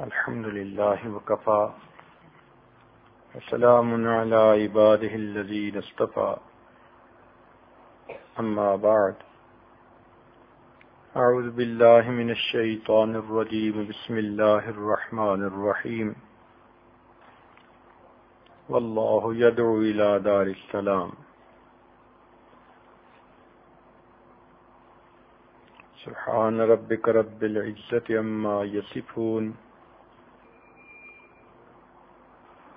الحمد لله وكفى. وسلام على عباده الذين اصطفى. أما بعد. أعوذ بالله من الشيطان الرجيم. بسم الله الرحمن الرحيم. والله يدعو إلى دار السلام. سبحان ربك رب العزة أما يصفون.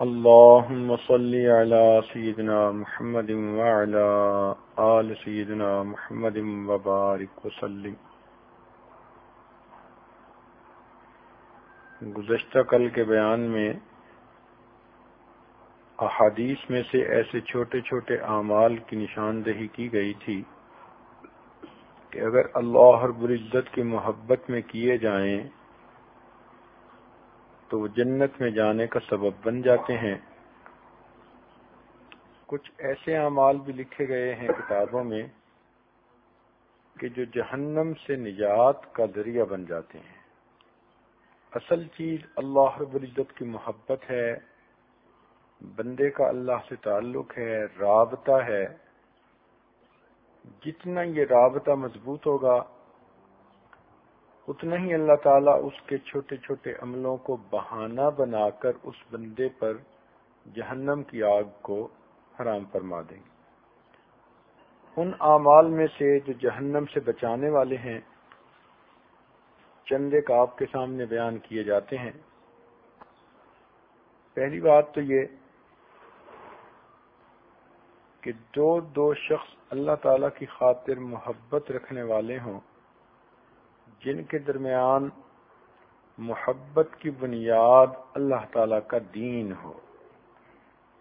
اللهم صل على سيدنا محمد وعلى آل سيدنا محمد وبارك وسلم. گزشتہ کل کے بیان میں احادیث میں سے ایسے چھوٹے چھوٹے اعمال کی نشاندہی کی گئی تھی کہ اگر اللہ رب العزت کی محبت میں کیے جائیں تو وہ جنت میں جانے کا سبب بن جاتے ہیں۔ کچھ ایسے اعمال بھی لکھے گئے ہیں کتابوں میں کہ جو جہنم سے نجات کا ذریعہ بن جاتے ہیں۔ اصل چیز اللہ رب العزت کی محبت ہے، بندے کا اللہ سے تعلق ہے، رابطہ ہے۔ جتنا یہ رابطہ مضبوط ہوگا اتنا ہی اللہ تعالیٰ اس کے چھوٹے چھوٹے عملوں کو بہانہ بنا کر اس بندے پر جہنم کی آگ کو حرام فرما دیں۔ گے ان اعمال میں سے جو جہنم سے بچانے والے ہیں چندے کا آپ کے سامنے بیان کیے جاتے ہیں۔ پہلی بات تو یہ کہ جو دو شخص اللہ تعالی کی خاطر محبت رکھنے والے ہوں۔ جن کے درمیان محبت کی بنیاد اللہ تعالی کا دین ہو۔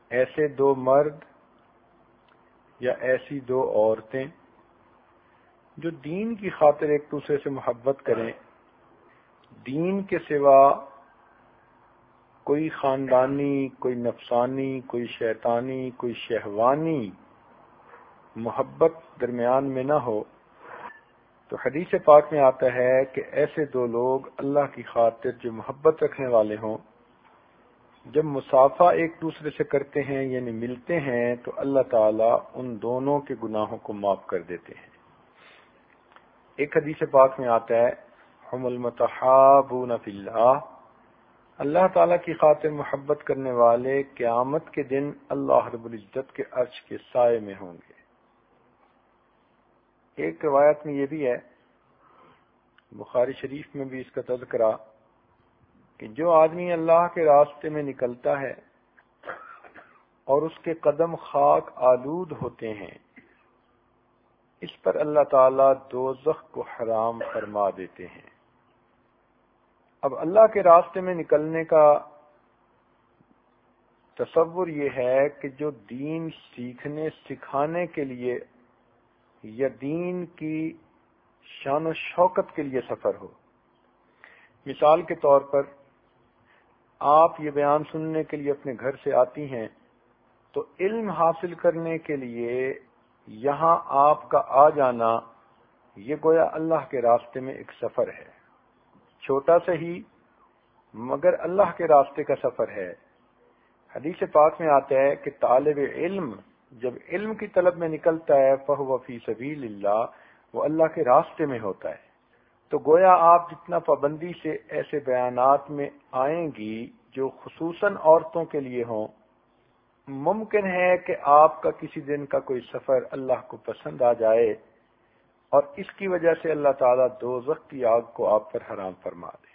ایسے دو مرد یا ایسی دو عورتیں جو دین کی خاطر ایک دوسرے سے محبت کریں، دین کے سوا کوئی خاندانی، کوئی نفسانی، کوئی شیطانی، کوئی شہوانی محبت درمیان میں نہ ہو۔ تو حدیث پاک میں آتا ہے کہ ایسے دو لوگ اللہ کی خاطر جو محبت رکھنے والے ہوں، جب مسافہ ایک دوسرے سے کرتے ہیں یعنی ملتے ہیں، تو اللہ تعالیٰ ان دونوں کے گناہوں کو معاف کر دیتے ہیں۔ ایک حدیث پاک میں آتا ہے، ہم المتحابون فی اللہ اللہ تعالیٰ کی خاطر محبت کرنے والے قیامت کے دن اللہ رب العزت کے عرش کے سائے میں ہوں گے۔ ایک روایت میں یہ بھی ہے، بخاری شریف میں بھی اس کا تذکرہ کہ جو آدمی اللہ کے راستے میں نکلتا ہے اور اس کے قدم خاک آلود ہوتے ہیں، اس پر اللہ تعالی دو کو حرام فرما دیتے ہیں۔ اب اللہ کے راستے میں نکلنے کا تصور یہ ہے کہ جو دین سیکھنے، سکھانے کے لیے یا دین کی شان و شوکت کے لیے سفر ہو۔ مثال کے طور پر آپ یہ بیان سننے کے لیے اپنے گھر سے آتی ہیں تو علم حاصل کرنے کے لیے یہاں آپ کا آ جانا یہ گویا اللہ کے راستے میں ایک سفر ہے۔ چھوٹا سا ہی مگر اللہ کے راستے کا سفر ہے۔ حدیث پاک میں آتا ہے کہ طالب علم جب علم کی طلب میں نکلتا ہے فہ وفی سبیل اللہ، وہ اللہ کے راستے میں ہوتا ہے۔ تو گویا آپ جتنا پابندی سے ایسے بیانات میں آئیں گی جو خصوصاً عورتوں کے لیے ہوں، ممکن ہے کہ آپ کا کسی دن کا کوئی سفر اللہ کو پسند آ جائے اور اس کی وجہ سے اللہ تعالیٰ دو کی آگ کو آپ پر حرام فرما دے۔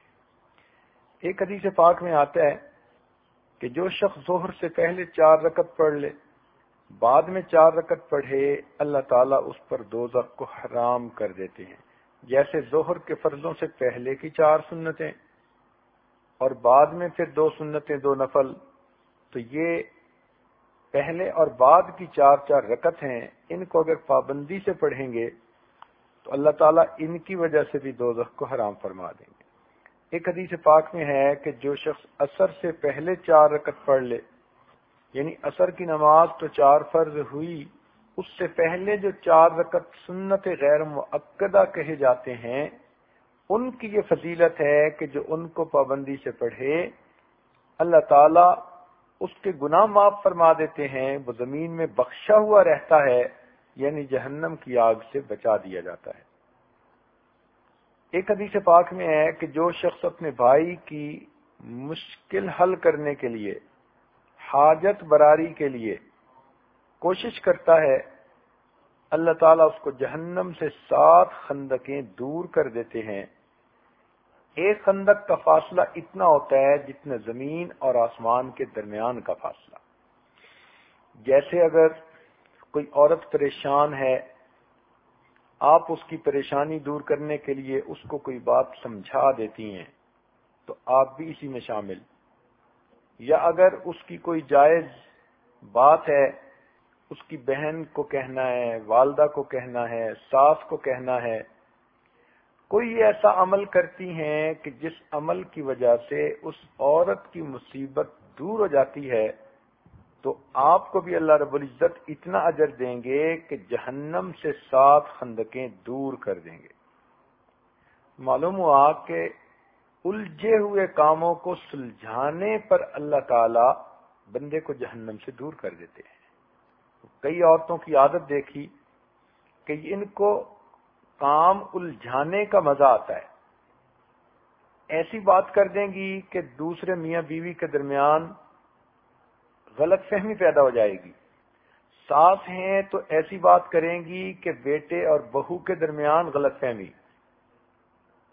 ایک حدیث پاک میں آتا ہے کہ جو شخص ظہر سے پہلے چار رکت پڑھ لے بعد میں چار رکت پڑھے، اللہ تعالیٰ اس پر دو کو حرام کر دیتے ہیں۔ جیسے ظہر کے فرضوں سے پہلے کی چار سنتیں اور بعد میں پھر دو سنتیں، دو نفل۔ تو یہ پہلے اور بعد کی چار چار رکت ہیں۔ ان کو اگر پابندی سے پڑھیں گے، تو اللہ تعالیٰ ان کی وجہ سے بھی دو کو حرام فرما دیں گے۔ ایک حدیث پاک میں ہے کہ جو شخص اثر سے پہلے چار رکت پڑھ لے یعنی اثر کی نماز تو چار فرض ہوئی، اس سے پہلے جو چار رکت سنت غیر معقدہ کہے جاتے ہیں، ان کی یہ فضیلت ہے کہ جو ان کو پابندی سے پڑھے، اللہ تعالی اس کے گناہ معاف فرما دیتے ہیں، وہ زمین میں بخشا ہوا رہتا ہے یعنی جہنم کی آگ سے بچا دیا جاتا ہے۔ ایک حدیث پاک میں ہے کہ جو شخص اپنے بھائی کی مشکل حل کرنے کے لیے حاجت براری کے لیے کوشش کرتا ہے، اللہ تعالیٰ اس کو جہنم سے سات خندقیں دور کر دیتے ہیں۔ ایک خندق کا فاصلہ اتنا ہوتا ہے جتنا زمین اور آسمان کے درمیان کا فاصلہ۔ جیسے اگر کوئی عورت پریشان ہے، آپ اس کی پریشانی دور کرنے کے لیے اس کو کوئی بات سمجھا دیتی ہیں، تو آپ بھی اسی میں شامل۔ یا اگر اس کی کوئی جائز بات ہے، اس کی بہن کو کہنا ہے، والدہ کو کہنا ہے، ساس کو کہنا ہے، کوئی ایسا عمل کرتی ہیں کہ جس عمل کی وجہ سے اس عورت کی مصیبت دور ہو جاتی ہے، تو آپ کو بھی اللہ رب العزت اتنا اجر دیں گے کہ جہنم سے سات خندقیں دور کر دیں گے۔ معلوم ہوا کہ الجھے ہوئے کاموں کو سلجھانے پر اللہ تعالی بندے کو جہنم سے دور کر دیتے ہیں۔ کئی عورتوں کی عادت دیکھی کہ ان کو کام الجھانے کا مزہ آتا ہے۔ ایسی بات کر دیں گی کہ دوسرے میاں بیوی کے درمیان غلط فہمی پیدا ہو جائے گی۔ ساس ہیں تو ایسی بات کریں گی کہ بیٹے اور بہو کے درمیان غلط فہمی۔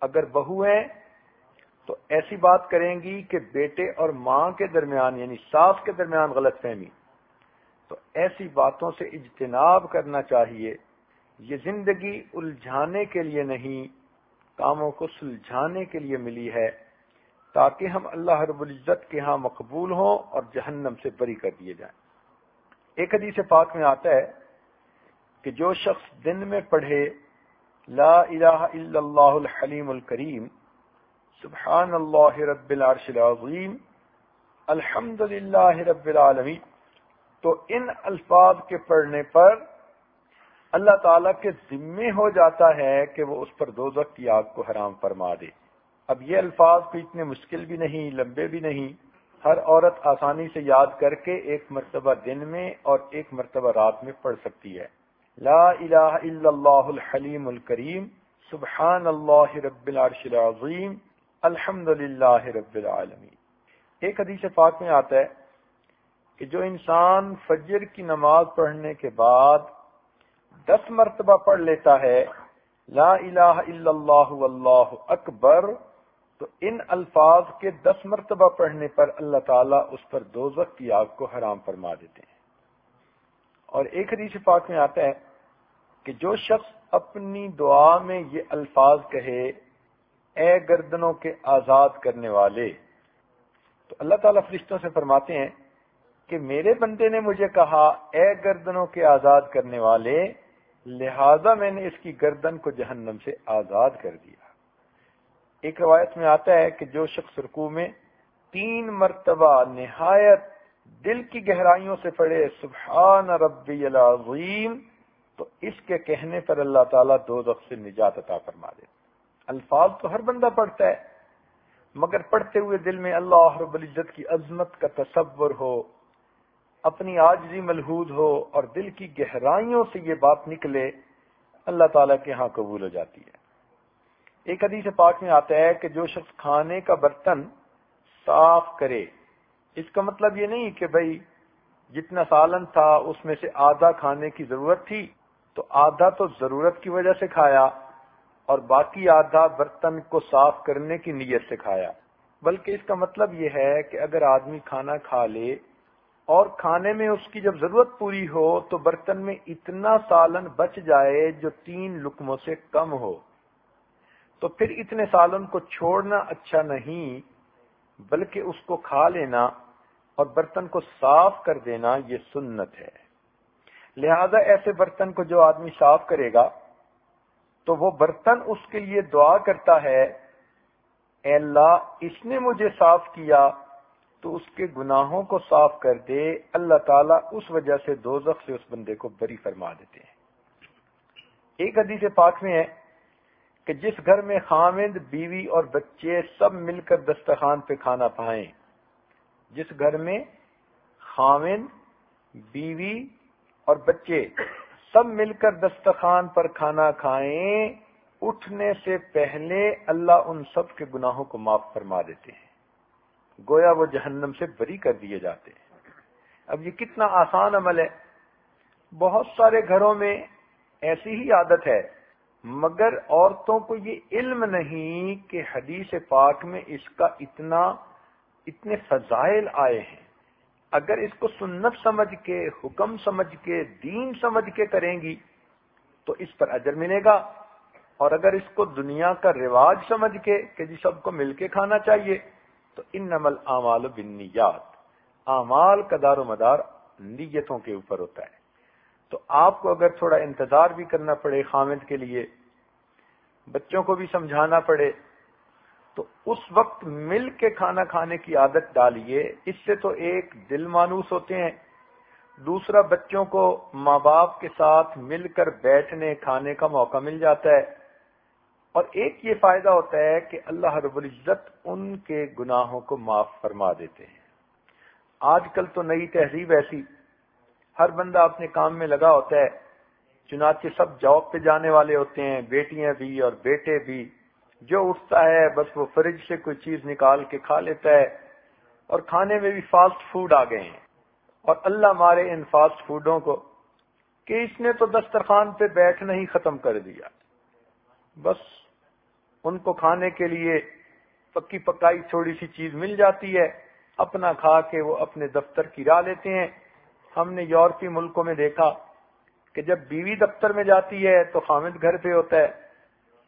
اگر بہو ہیں تو ایسی بات کریں گی کہ بیٹے اور ماں کے درمیان یعنی ساس کے درمیان غلط فہمی۔ تو ایسی باتوں سے اجتناب کرنا چاہیے۔ یہ زندگی الجھانے کے لیے نہیں، کاموں کو سلجھانے کے لیے ملی ہے، تاکہ ہم اللہ رب العزت کے ہاں مقبول ہوں اور جہنم سے بری کر دیے جائیں۔ ایک حدیث پاک میں آتا ہے کہ جو شخص دن میں پڑھے، لا الہ الا اللہ الحلیم الکریم سبحان اللہ رب العرش العظیم، الحمد للہ رب العالمین۔ تو ان الفاظ کے پڑھنے پر اللہ تعالی کے ذمے ہو جاتا ہے کہ وہ اس پر دو کی آگ کو حرام فرما دے۔ اب یہ الفاظ بھی اتنے مشکل بھی نہیں، لمبے بھی نہیں۔ ہر عورت آسانی سے یاد کر کے ایک مرتبہ دن میں اور ایک مرتبہ رات میں پڑھ سکتی ہے۔ لا الہ الا اللہ الحلیم الکریم، سبحان اللہ رب العرش العظیم۔ الحمد للہ رب العالمین۔ ایک حدیث پاک میں آتا ہے کہ جو انسان فجر کی نماز پڑھنے کے بعد دس مرتبہ پڑھ لیتا ہے، لا الہ الا اللہ واللہ اکبر، تو ان الفاظ کے دس مرتبہ پڑھنے پر اللہ تعالیٰ اس پر دو کی آگ کو حرام فرما دیتے ہیں۔ اور ایک حدیث پاک میں آتا ہے کہ جو شخص اپنی دعا میں یہ الفاظ کہے اے گردنوں کے آزاد کرنے والے۔ تو اللہ تعالیٰ فرشتوں سے فرماتے ہیں کہ میرے بندے نے مجھے کہا، اے گردنوں کے آزاد کرنے والے، لہذا میں نے اس کی گردن کو جہنم سے آزاد کر دیا۔ ایک روایت میں آتا ہے کہ جو شخص رکوع میں تین مرتبہ نہایت دل کی گہرائیوں سے پڑھے، سبحان ربی العظیم، تو اس کے کہنے پر اللہ تعالیٰ دو سے نجات عطا فرما دے الفاظ تو ہر بندہ پڑھتا ہے، مگر پڑھتے ہوئے دل میں اللہ رب العزت کی عظمت کا تصور ہو، اپنی آجزی ملحود ہو اور دل کی گہرائیوں سے یہ بات نکلے، اللہ تعالیٰ کے ہاں قبول ہو جاتی ہے۔ ایک حدیث پاک میں آتا ہے کہ جو شخص کھانے کا برتن صاف کرے، اس کا مطلب یہ نہیں کہ بھائی جتنا سالن تھا اس میں سے آدھا کھانے کی ضرورت تھی، تو آدھا تو ضرورت کی وجہ سے کھایا۔ اور باقی آدھا برتن کو صاف کرنے کی نیت سے کھایا۔ بلکہ اس کا مطلب یہ ہے کہ اگر آدمی کھانا کھا لے اور کھانے میں اس کی جب ضرورت پوری ہو تو برتن میں اتنا سالن بچ جائے جو تین لکموں سے کم ہو۔ تو پھر اتنے سالوں کو چھوڑنا اچھا نہیں، بلکہ اس کو کھا لینا اور برتن کو صاف کر دینا یہ سنت ہے۔ لہذا ایسے برتن کو جو آدمی صاف کرے گا تو وہ برتن اس کے لیے دعا کرتا ہے، اے اللہ، اس نے مجھے صاف کیا، تو اس کے گناہوں کو صاف کر دے۔ اللہ تعالیٰ اس وجہ سے دو سے اس بندے کو بری فرما دیتے ہیں۔ ایک حدیث پاک میں ہے کہ جس گھر میں خامد، بیوی اور بچے سب مل کر دسترخوان پہ کھانا پائیں جس گھر میں خامد، بیوی اور بچے سب مل کر دسترخوان پر کھانا کھائیں، اٹھنے سے پہلے اللہ ان سب کے گناہوں کو معاف فرما دیتے ہیں۔ گویا وہ جہنم سے بری کر دیے جاتے ہیں۔ اب یہ کتنا آسان عمل ہے۔ بہت سارے گھروں میں ایسی ہی عادت ہے۔ مگر عورتوں کو یہ علم نہیں کہ حدیث پاک میں اس کا اتنا، اتنے فضائل آئے ہیں۔ اگر اس کو سنت سمجھ کے، حکم سمجھ کے، دین سمجھ کے کریں گی، تو اس پر اجر ملے گا۔ اور اگر اس کو دنیا کا رواج سمجھ کے کہ جی سب کو مل کے کھانا چاہیے، تو ان نمل اعمال بنیات اعمال کا دار و مدار نیتوں کے اوپر ہوتا ہے۔ تو آپ کو اگر تھوڑا انتظار بھی کرنا پڑے خامد کے لیے، بچوں کو بھی سمجھانا پڑے تو اس وقت مل کے کھانا کھانے کی عادت ڈالیے، اس سے تو ایک دل مانوس ہوتے ہیں۔ دوسرا، بچوں کو ماں باپ کے ساتھ مل کر بیٹھنے، کھانے کا موقع مل جاتا ہے۔ اور ایک یہ فائدہ ہوتا ہے کہ اللہ رب العزت ان کے گناہوں کو معاف فرما دیتے ہیں۔ آج کل تو نئی تہذیب ایسی، ہر بندہ اپنے کام میں لگا ہوتا ہے۔ چنانچہ سب جاب پہ جانے والے ہوتے ہیں، بیٹیاں بھی اور بیٹے بھی۔ جو اٹھتا ہے، بس وہ فریج سے کوئی چیز نکال کے کھا لیتا ہے اور کھانے میں بھی فاسٹ فوڈ آ گئے ہیں۔ اور اللہ مارے ان فاسٹ فوڈوں کو کہ اس نے تو دسترخوان پہ بیٹھنا ہی ختم کر دیا۔ بس ان کو کھانے کے لیے پکی پکائی تھوڑی سی چیز مل جاتی ہے۔ اپنا کھا کے وہ اپنے دفتر کی راہ لیتے ہیں۔ ہم نے یورپی ملکوں میں دیکھا کہ جب بیوی دفتر میں جاتی ہے تو خامد گھر پہ ہوتا ہے۔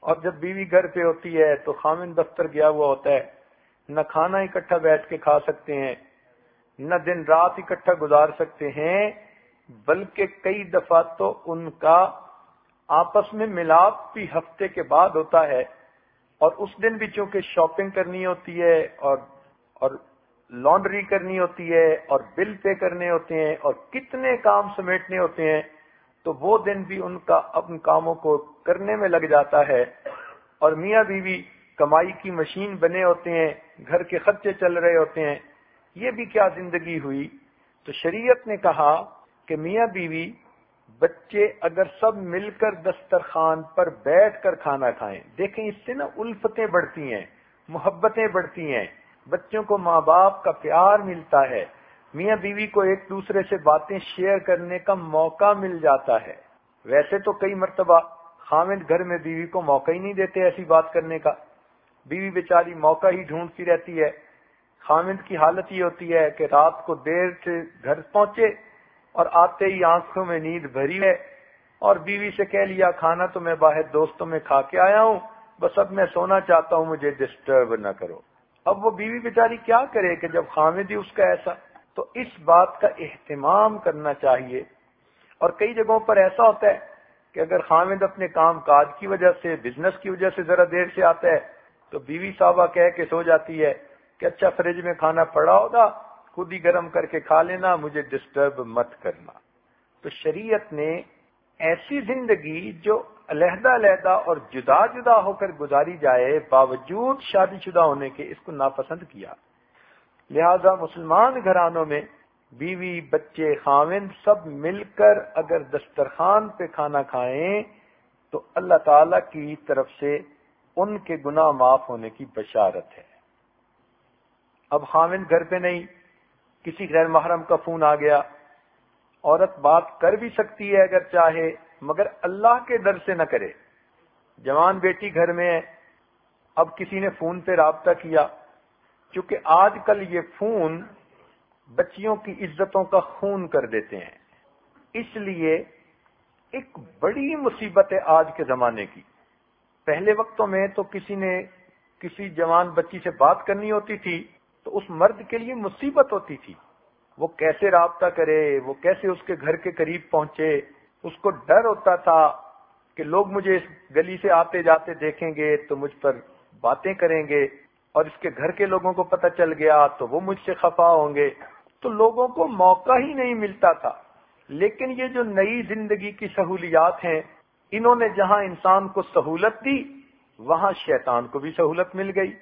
اور جب بیوی گھر پہ ہوتی ہے تو خامد دفتر گیا ہوا ہوتا ہے۔ نہ کھانا اکٹھا بیٹھ کے کھا سکتے ہیں، نہ دن رات اکٹھا گزار سکتے ہیں، بلکہ کئی دفعہ تو ان کا آپس میں ملاپ بھی ہفتے کے بعد ہوتا ہے۔ اور اس دن بھی چونکہ شاپنگ کرنی ہوتی ہے اور اور لانڈری کرنی ہوتی ہے اور بل پے کرنے ہوتے ہیں اور کتنے کام سمیٹنے ہوتے ہیں تو وہ دن بھی ان کا اپن کاموں کو کرنے میں لگ جاتا ہے۔ اور میاں بیوی کمائی کی مشین بنے ہوتے ہیں، گھر کے خرچے چل رہے ہوتے ہیں۔ یہ بھی کیا زندگی ہوئی؟ تو شریعت نے کہا کہ میاں بیوی بچے اگر سب مل کر دسترخوان پر بیٹھ کر کھانا کھائیں، دیکھیں اس سے نا الفتیں بڑھتی ہیں، محبتیں بڑھتی ہیں۔ بچوں کو ماں باپ کا پیار ملتا ہے۔ میاں بیوی کو ایک دوسرے سے باتیں شیئر کرنے کا موقع مل جاتا ہے۔ ویسے تو کئی مرتبہ خامد گھر میں بیوی کو موقع ہی نہیں دیتے ایسی بات کرنے کا۔ بیوی بیچاری موقع ہی ڈھونڈتی رہتی ہے۔ خامد کی حالت یہ ہوتی ہے کہ رات کو دیر سے گھر پہنچے اور آتے ہی آنکھوں میں نیند بھری ہے۔ اور بیوی سے کہہ لیا، کھانا تو میں باہر دوستوں میں کھا کے آیا ہوں، بس اب میں سونا چاہتا ہوں، مجھے ڈسٹرب نہ کرو۔ اب وہ بیوی بیچاری کیا کرے کہ جب خامد ہی اس کا ایسا تو اس بات کا اہتمام کرنا چاہیے۔ اور کئی جگہوں پر ایسا ہوتا ہے کہ اگر خامد اپنے کام کاج کی وجہ سے، بزنس کی وجہ سے ذرا دیر سے آتا ہے، تو بیوی صاحبہ کہہ کے سو جاتی ہے کہ اچھا فریج میں کھانا پڑا ہوگا، خود ہی گرم کر کے کھا لینا، مجھے ڈسٹرب مت کرنا۔ تو شریعت نے ایسی زندگی جو علیحدہ علیحدہ اور جدا جدا ہو کر گزاری جائے، باوجود شادی شدہ ہونے کے اس کو ناپسند کیا۔ لہذا مسلمان گھرانوں میں بیوی، بچے، خاوند سب مل کر اگر دسترخوان پہ کھانا کھائیں تو اللہ تعالی کی طرف سے ان کے گناہ معاف ہونے کی بشارت ہے۔ اب خاوند گھر پہ نہیں، کسی غیر محرم کا فون آ گیا۔ عورت بات کر بھی سکتی ہے اگر چاہے، مگر اللہ کے در سے نہ کرے۔ جوان بیٹی گھر میں ہے، اب کسی نے فون پہ رابطہ کیا۔ چونکہ آج کل یہ فون بچیوں کی عزتوں کا خون کر دیتے ہیں۔ اس لیے ایک بڑی مصیبت ہے آج کے زمانے کی۔ پہلے وقتوں میں تو کسی نے کسی جوان بچی سے بات کرنی ہوتی تھی تو اس مرد کے لیے مصیبت ہوتی تھی۔ وہ کیسے رابطہ کرے، وہ کیسے اس کے گھر کے قریب پہنچے؟ اس کو ڈر ہوتا تھا کہ لوگ مجھے اس گلی سے آتے جاتے دیکھیں گے تو مجھ پر باتیں کریں گے۔ اور اس کے گھر کے لوگوں کو پتہ چل گیا تو وہ مجھ سے خفا ہوں گے۔ تو لوگوں کو موقع ہی نہیں ملتا تھا۔ لیکن یہ جو نئی زندگی کی سہولیات ہیں، انہوں نے جہاں انسان کو سہولت دی، وہاں شیطان کو بھی سہولت مل گئی۔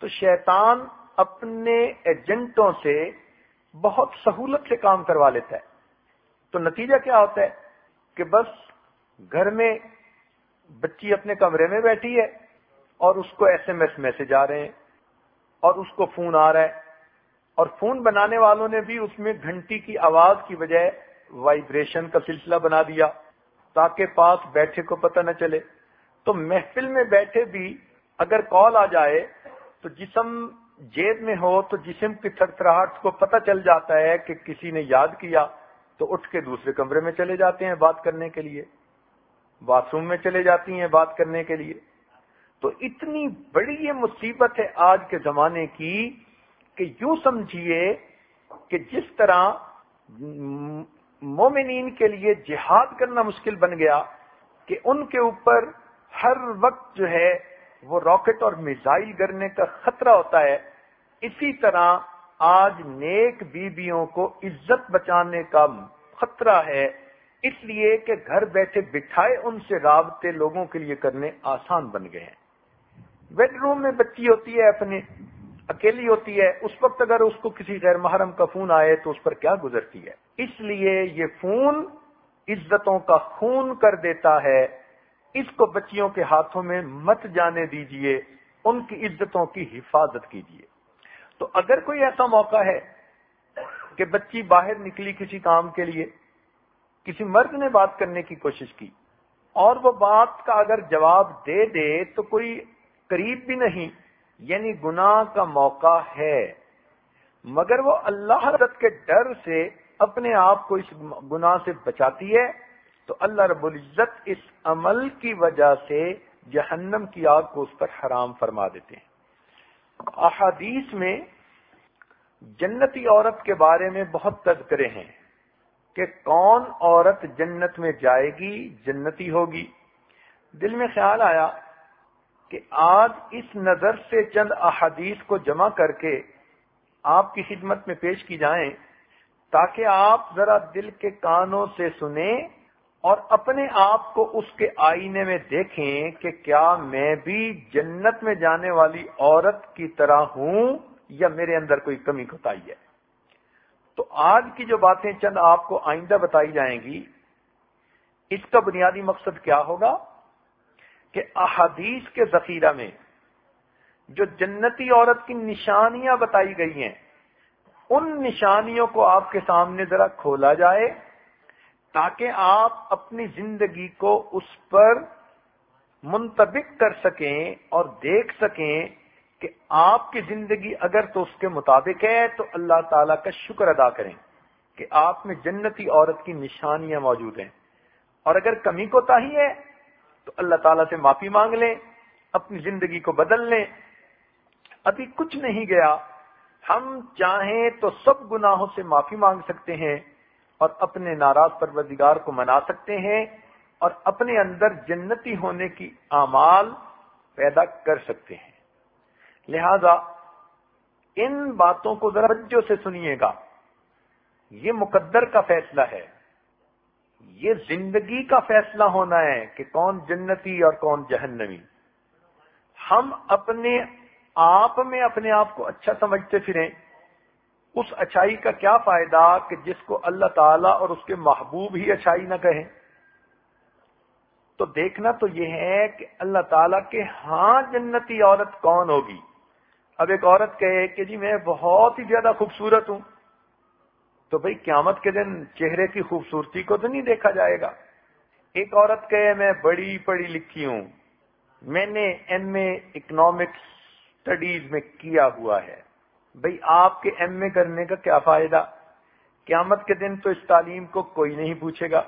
تو شیطان اپنے ایجنٹوں سے بہت سہولت سے کام کروا لیتا ہے۔ تو نتیجہ کیا ہوتا ہے؟ کہ بس گھر میں بچی اپنے کمرے میں بیٹھی ہے۔ اور اس کو ایس ایم ایس میسج آ رہے ہیں اور اس کو فون آ رہا ہے اور فون بنانے والوں نے بھی اس میں گھنٹی کی آواز کی بجائے وائبریشن کا سلسلہ بنا دیا تاکہ پاس بیٹھے کو پتہ نہ چلے۔ تو محفل میں بیٹھے بھی اگر کال آ جائے تو جسم جیب میں ہو تو جسم کی تھرتراہٹ کو پتہ چل جاتا ہے کہ کسی نے یاد کیا تو اٹھ کے دوسرے کمرے میں چلے جاتے ہیں بات کرنے کے لیے۔ باتھ روم میں چلے جاتی ہیں بات کرنے کے لیے۔ تو اتنی بڑی یہ مصیبت ہے آج کے زمانے کی کہ یوں سمجھیے کہ جس طرح مومنین کے لیے جہاد کرنا مشکل بن گیا کہ ان کے اوپر ہر وقت جو ہے وہ راکٹ اور میزائل گرنے کا خطرہ ہوتا ہے۔ اسی طرح آج نیک بیویوں کو عزت بچانے کا خطرہ ہے۔ اس لیے کہ گھر بیٹھے بٹھائے ان سے رابطے لوگوں کے لیے کرنے آسان بن گئے ہیں۔ بیڈ روم میں بچی ہوتی ہے اپنے اکیلی ہوتی ہے، اس وقت اگر اس کو کسی غیر محرم کا فون آئے تو اس پر کیا گزرتی ہے؟ اس لیے یہ فون عزتوں کا خون کر دیتا ہے۔ اس کو بچیوں کے ہاتھوں میں مت جانے دیجیے، ان کی عزتوں کی حفاظت کیجیے۔ تو اگر کوئی ایسا موقع ہے کہ بچی باہر نکلی کسی کام کے لیے، کسی مرد نے بات کرنے کی کوشش کی، اور وہ بات کا اگر جواب دے دے تو کوئی قریب بھی نہیں یعنی گناہ کا موقع ہے۔ مگر وہ اللہ حضرت کے ڈر سے اپنے آپ کو اس گناہ سے بچاتی ہے۔ تو اللہ رب العزت اس عمل کی وجہ سے جہنم کی آگ کو اس پر حرام فرما دیتے ہیں۔ احادیث میں جنتی عورت کے بارے میں بہت تذکرے ہیں کہ کون عورت جنت میں جائے گی، جنتی ہوگی۔ دل میں خیال آیا کہ آج اس نظر سے چند احادیث کو جمع کر کے آپ کی خدمت میں پیش کی جائیں تاکہ آپ ذرا دل کے کانوں سے سنیں اور اپنے آپ کو اس کے آئینے میں دیکھیں کہ کیا میں بھی جنت میں جانے والی عورت کی طرح ہوں یا میرے اندر کوئی کمی کوتاہی ہے۔ تو آج کی جو باتیں چند آپ کو آئندہ بتائی جائیں گی، اس کا بنیادی مقصد کیا ہوگا؟ کہ احادیث کے ذخیرہ میں جو جنتی عورت کی نشانیاں بتائی گئی ہیں، ان نشانیوں کو آپ کے سامنے ذرا کھولا جائے تاکہ آپ اپنی زندگی کو اس پر منتبک کر سکیں اور دیکھ سکیں کہ آپ کی زندگی اگر تو اس کے مطابق ہے تو اللہ تعالی کا شکر ادا کریں کہ آپ میں جنتی عورت کی نشانیاں موجود ہیں۔ اور اگر کمی کو تاہی ہے تو اللہ تعالیٰ سے معافی مانگ لیں، اپنی زندگی کو بدل لیں۔ ابھی کچھ نہیں گیا۔ ہم چاہیں تو سب گناہوں سے معافی مانگ سکتے ہیں اور اپنے ناراض پروردگار کو منا سکتے ہیں اور اپنے اندر جنتی ہونے کی اعمال پیدا کر سکتے ہیں۔ لہذا ان باتوں کو ذرا سے سنیے گا۔ یہ مقدر کا فیصلہ ہے۔ یہ زندگی کا فیصلہ ہونا ہے کہ کون جنتی اور کون جہنمی۔ ہم اپنے آپ میں اپنے آپ کو اچھا سمجھتے پھریں۔ اس اچھائی کا کیا فائدہ کہ جس کو اللہ تعالی اور اس کے محبوب ہی اچھائی نہ کہیں۔ تو دیکھنا تو یہ ہے کہ اللہ تعالیٰ کے ہاں جنتی عورت کون ہوگی۔ اب ایک عورت کہے کہ جی میں بہت ہی زیادہ خوبصورت ہوں۔ تو بھئی قیامت کے دن چہرے کی خوبصورتی کو تو نہیں دیکھا جائے گا۔ ایک عورت کہے میں بڑی پڑھی لکھی ہوں، میں نے ایم اے اکنامکس اسٹڈیز میں کیا ہوا ہے۔ بھئی آپ کے ایم اے کرنے کا کیا فائدہ؟ قیامت کے دن تو اس تعلیم کو کوئی نہیں پوچھے گا۔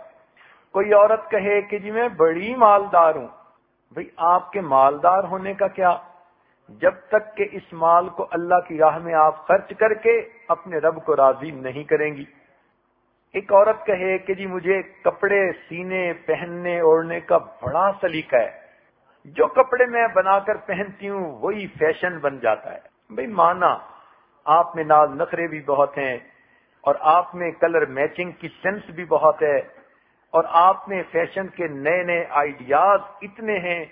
کوئی عورت کہے کہ جی میں بڑی مالدار ہوں۔ بھئی آپ کے مالدار ہونے کا کیا جب تک کہ اس مال کو اللہ کی راہ میں آپ خرچ کر کے اپنے رب کو راضی نہیں کریں گی۔ ایک عورت کہے کہ جی مجھے کپڑے سینے، پہننے، اوڑھنے کا بڑا سلیقہ ہے۔ جو کپڑے میں بنا کر پہنتی ہوں، وہی فیشن بن جاتا ہے۔ بھئی مانا، آپ میں ناز نخرے بھی بہت ہیں اور آپ میں کلر میچنگ کی سینس بھی بہت ہے اور آپ میں فیشن کے نئے نئے آئیڈیاز اتنے ہیں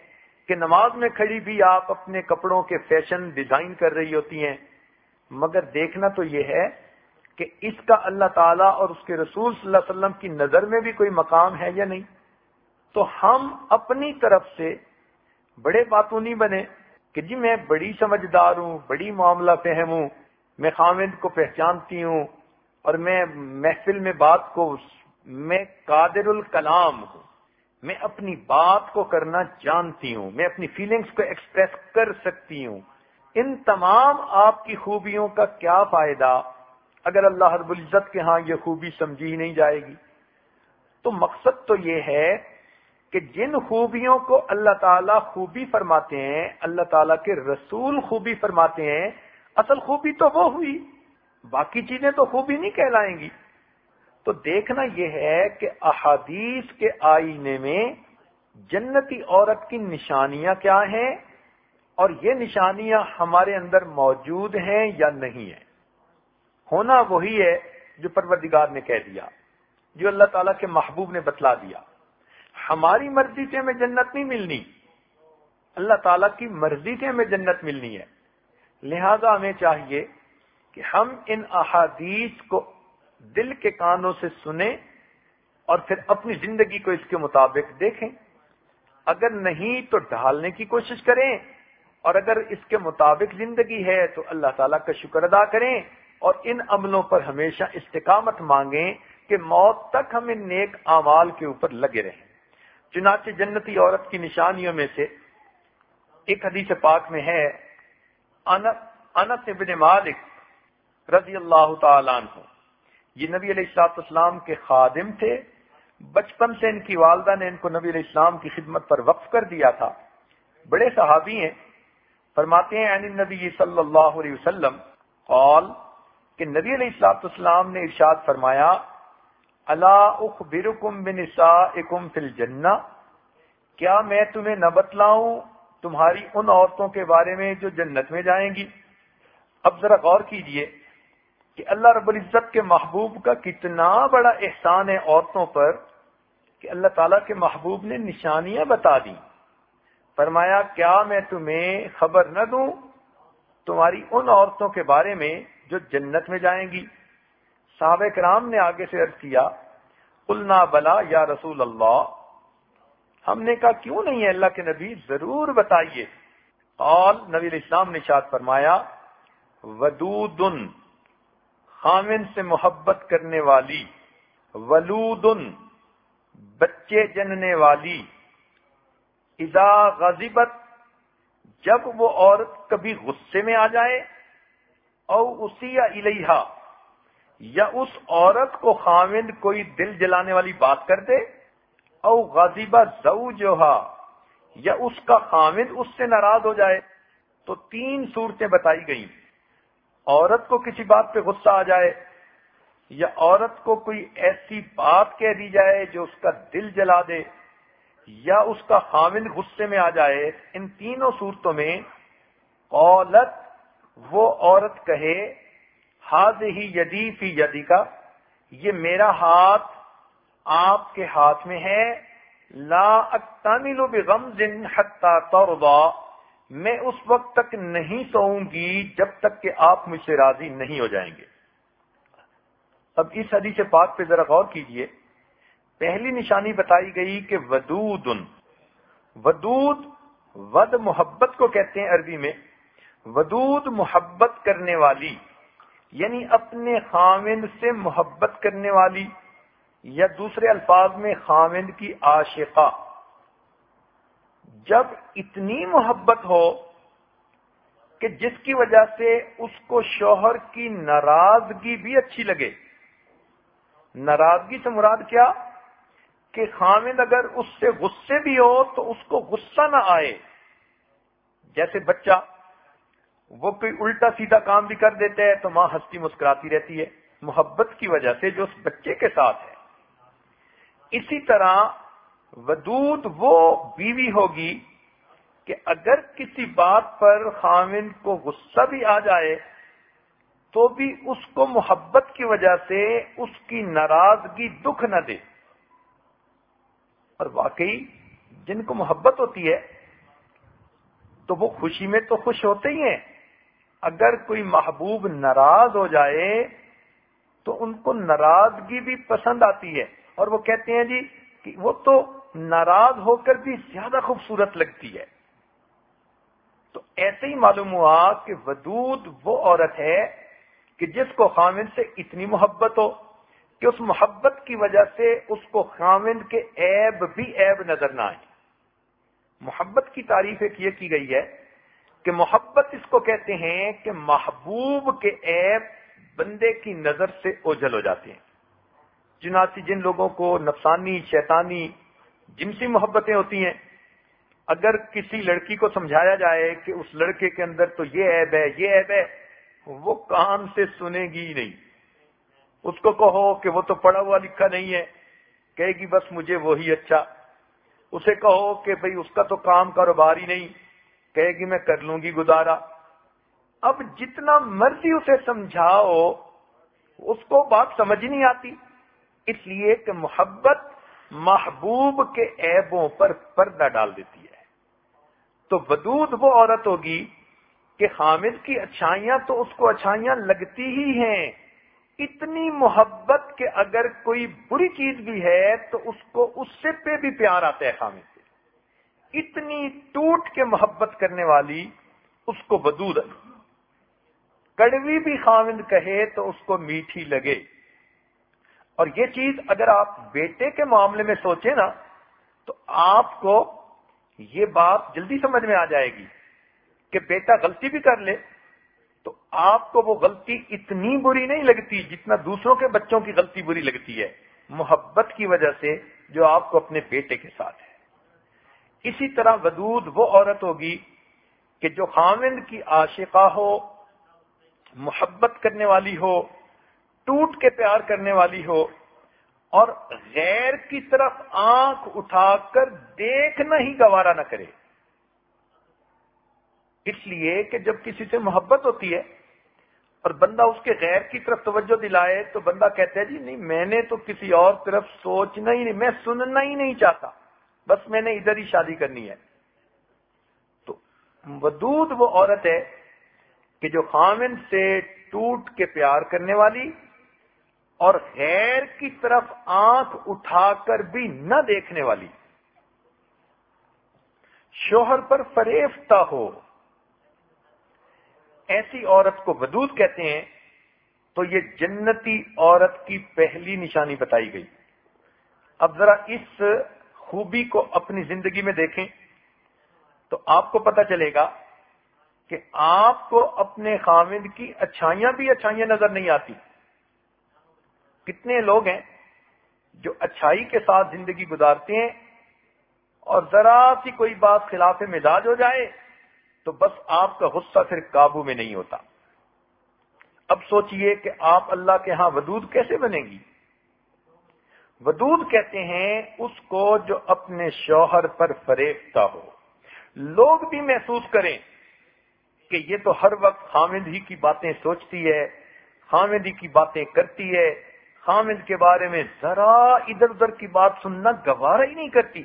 کہ نماز میں کھڑی بھی آپ اپنے کپڑوں کے فیشن ڈیزائن کر رہی ہوتی ہیں، مگر دیکھنا تو یہ ہے کہ اس کا اللہ تعالیٰ اور اس کے رسول صلی اللہ علیہ وسلم کی نظر میں بھی کوئی مقام ہے یا نہیں؟ تو ہم اپنی طرف سے بڑے باتوں نہیں بنے کہ جی میں بڑی سمجھدار ہوں، بڑی معاملہ فہم ہوں، میں خامد کو پہچانتی ہوں اور میں محفل میں بات کو، میں قادر الکلام ہوں۔ میں اپنی بات کو کرنا جانتی ہوں، میں اپنی فیلنگز کو ایکسپریس کر سکتی ہوں۔ ان تمام آپ کی خوبیوں کا کیا فائدہ؟ اگر اللہ رب العزت کے ہاں یہ خوبی سمجھی نہیں جائے گی۔ تو مقصد تو یہ ہے کہ جن خوبیوں کو اللہ تعالیٰ خوبی فرماتے ہیں، اللہ تعالیٰ کے رسول خوبی فرماتے ہیں، اصل خوبی تو وہ ہوئی۔ باقی چیزیں تو خوبی نہیں کہلائیں گی۔ تو دیکھنا یہ ہے کہ احادیث کے آئینے میں جنتی عورت کی نشانیاں کیا ہیں اور یہ نشانیاں ہمارے اندر موجود ہیں یا نہیں ہیں؟ ہونا وہی ہے جو پروردگار نے کہہ دیا، جو اللہ تعالیٰ کے محبوب نے بتلا دیا۔ ہماری مرضی سے ہمیں جنت نہیں ملنی۔ اللہ تعالیٰ کی مرضی سے ہمیں جنت ملنی ہے۔ لہذا ہمیں چاہیے کہ ہم ان احادیث کو دل کے کانوں سے سنیں اور پھر اپنی زندگی کو اس کے مطابق دیکھیں۔ اگر نہیں تو ڈھالنے کی کوشش کریں اور اگر اس کے مطابق زندگی ہے تو اللہ تعالیٰ کا شکر ادا کریں اور ان عملوں پر ہمیشہ استقامت مانگیں کہ موت تک ہم ان نیک اعمال کے اوپر لگے رہیں۔ چنانچہ جنتی عورت کی نشانیوں میں سے ایک حدیث پاک میں ہے انس ابن مالک رضی اللہ تعالیٰ عنہ۔ یہ نبی علیہ السلاط اسلام کے خادم تھے۔ بچپن سے ان کی والدہ نے ان کو نبی علیہ السلام کی خدمت پر وقف کر دیا تھا۔ بڑے صحابی ہیں۔ فرماتے ہیں نبی صلی اللہ علیہ وسلم قال کہ نبی علیہ السلاط اسلام نے ارشاد فرمایا اللہ اخبرکم بنسائکم فی الجنہ کیا میں تمہیں نہ بتلاؤں تمہاری ان عورتوں کے بارے میں جو جنت میں جائیں گی؟ اب ذرا غور کیجیے۔ کہ اللہ رب العزت کے محبوب کا کتنا بڑا احسان ہے عورتوں پر کہ اللہ تعالیٰ کے محبوب نے نشانیاں بتا دی۔ فرمایا، کیا میں تمہیں خبر نہ دوں؟ تمہاری ان عورتوں کے بارے میں جو جنت میں جائیں گی۔ صحابہ کرام نے آگے سے عرض کیا، قلنا بلا یا رسول اللہ۔ ہم نے کہا، کیوں نہیں ہے اللہ کے نبی؟ ضرور بتائیے۔ اور نبی الاسلام نے شاد فرمایا، ودودن۔ خامن سے محبت کرنے والی، ولودن، بچے جننے والی۔ اذا غزبت جب وہ عورت کبھی غصے میں آ جائے، او اسی یا الحا یا اس عورت کو خامند کوئی دل جلانے والی بات کر دے، او غازیبہ زو جو یا اس کا خامد اس سے ناراض ہو جائے، تو تین صورتیں بتائی گئیں۔ عورت کو کسی بات پہ غصہ آ جائے یا عورت کو کوئی ایسی بات کہہ دی جائے جو اس کا دل جلا دے یا اس کا خامن غصے میں آ جائے، ان تینوں صورتوں میں قولت وہ عورت کہے ہاتھ ہی یدی فی یدی کا یہ میرا ہاتھ آپ کے ہاتھ میں ہے، لا اکتامل بغم حتی ترضا. میں اس وقت تک نہیں سوؤں گی جب تک کہ آپ مجھ سے راضی نہیں ہو جائیں گے۔ اب اس حدیث پاک پہ ذرا غور کیجیے۔ پہلی نشانی بتائی گئی کہ ودود ودود ود محبت کو کہتے ہیں عربی میں، ودود محبت کرنے والی یعنی اپنے خامند سے محبت کرنے والی یا دوسرے الفاظ میں خامند کی عاشقہ۔ جب اتنی محبت ہو کہ جس کی وجہ سے اس کو شوہر کی ناراضگی بھی اچھی لگے۔ ناراضگی سے مراد کیا؟ کہ خامد اگر اس سے غصے بھی ہو تو اس کو غصہ نہ آئے۔ جیسے بچہ، وہ کوئی الٹا سیدھا کام بھی کر دیتا ہے تو ماں ہستی مسکراتی رہتی ہے۔ محبت کی وجہ سے جو اس بچے کے ساتھ ہے۔ اسی طرح ودود وہ بیوی ہوگی کہ اگر کسی بات پر خامن کو غصہ بھی آ جائے تو بھی اس کو محبت کی وجہ سے اس کی ناراضگی دکھ نہ دے۔ اور واقعی جن کو محبت ہوتی ہے تو وہ خوشی میں تو خوش ہوتے ہی ہیں۔ اگر کوئی محبوب ناراض ہو جائے تو ان کو ناراضگی بھی پسند آتی ہے۔ اور وہ کہتے ہیں جی کہ وہ تو ناراض ہو کر بھی زیادہ خوبصورت لگتی ہے۔ تو ایسے ہی معلوم ہوا کہ ودود وہ عورت ہے کہ جس کو خامن سے اتنی محبت ہو کہ اس محبت کی وجہ سے اس کو خامن کے عیب بھی عیب نظر نہ آئے۔ محبت کی تعریف ایک یہ کی گئی ہے کہ محبت اس کو کہتے ہیں کہ محبوب کے عیب بندے کی نظر سے اوجل ہو جاتے ہیں۔ چنانچہ جن لوگوں کو نفسانی، شیطانی جنسی محبتیں ہوتی ہیں، اگر کسی لڑکی کو سمجھایا جائے کہ اس لڑکے کے اندر تو یہ عیب ہے، یہ عیب ہے، وہ کان سے سنے گی نہیں۔ اس کو کہو کہ وہ تو پڑھا ہوا لکھا نہیں ہے، کہے گی بس مجھے وہی اچھا۔ اسے کہو کہ بھئی اس کا تو کام کاروبار ہی نہیں، کہے گی میں کر لوں گی گزارا۔ اب جتنا مرضی اسے سمجھاؤ، اس کو بات سمجھ نہیں آتی۔ اس لیے کہ محبت محبوب کے عیبوں پر پردہ ڈال دیتی ہے۔ تو ودود وہ عورت ہوگی کہ حامد کی اچھائیاں تو اس کو اچھائیاں لگتی ہی ہیں۔ اتنی محبت کہ اگر کوئی بری چیز بھی ہے تو اس کو اس سے پہ بھی پیار آتا ہے حامد سے۔ اتنی ٹوٹ کے محبت کرنے والی اس کو ودود کڑوی بھی خامد کہے تو اس کو میٹھی لگے۔ اور یہ چیز اگر آپ بیٹے کے معاملے میں سوچیں نا، تو آپ کو یہ بات جلدی سمجھ میں آ جائے گی کہ بیٹا غلطی بھی کر لے تو آپ کو وہ غلطی اتنی بری نہیں لگتی جتنا دوسروں کے بچوں کی غلطی بری لگتی ہے۔ محبت کی وجہ سے جو آپ کو اپنے بیٹے کے ساتھ ہے۔ اسی طرح ودود وہ عورت ہوگی کہ جو خامند کی عاشقہ ہو، محبت کرنے والی ہو ٹوٹ کے پیار کرنے والی ہو اور غیر کی طرف آنکھ اٹھا کر دیکھنا ہی گوارا نہ کرے۔ اس لیے کہ جب کسی سے محبت ہوتی ہے اور بندہ اس کے غیر کی طرف توجہ دلائے تو بندہ کہتا ہے جی نہیں، میں نے تو کسی اور طرف سوچنا ہی نہیں، میں سننا ہی نہیں چاہتا، بس میں نے ادھر ہی شادی کرنی ہے۔ تو ودود وہ عورت ہے کہ جو خامن سے ٹوٹ کے پیار کرنے والی اور غیر کی طرف آنکھ اٹھا کر بھی نہ دیکھنے والی۔ شوہر پر فریفتہ ہو۔ ایسی عورت کو ودود کہتے ہیں تو یہ جنتی عورت کی پہلی نشانی بتائی گئی۔ اب ذرا اس خوبی کو اپنی زندگی میں دیکھیں تو آپ کو پتا چلے گا کہ آپ کو اپنے خامد کی اچھائیاں بھی اچھائیاں نظر نہیں آتی۔ کتنے لوگ ہیں جو اچھائی کے ساتھ زندگی گزارتے ہیں اور ذرا سی کوئی بات خلاف مزاج ہو جائے تو بس آپ کا غصہ پھر قابو میں نہیں ہوتا۔ اب سوچئے کہ آپ اللہ کے ہاں ودود کیسے بنے گی؟ ودود کہتے ہیں اس کو جو اپنے شوہر پر فریبتا ہو۔ لوگ بھی محسوس کریں کہ یہ تو ہر وقت حامد ہی کی باتیں سوچتی ہے حامد ہی کی باتیں کرتی ہے حامد کے بارے میں ذرا ادھر ادھر کی بات سننا گوارا ہی نہیں کرتی۔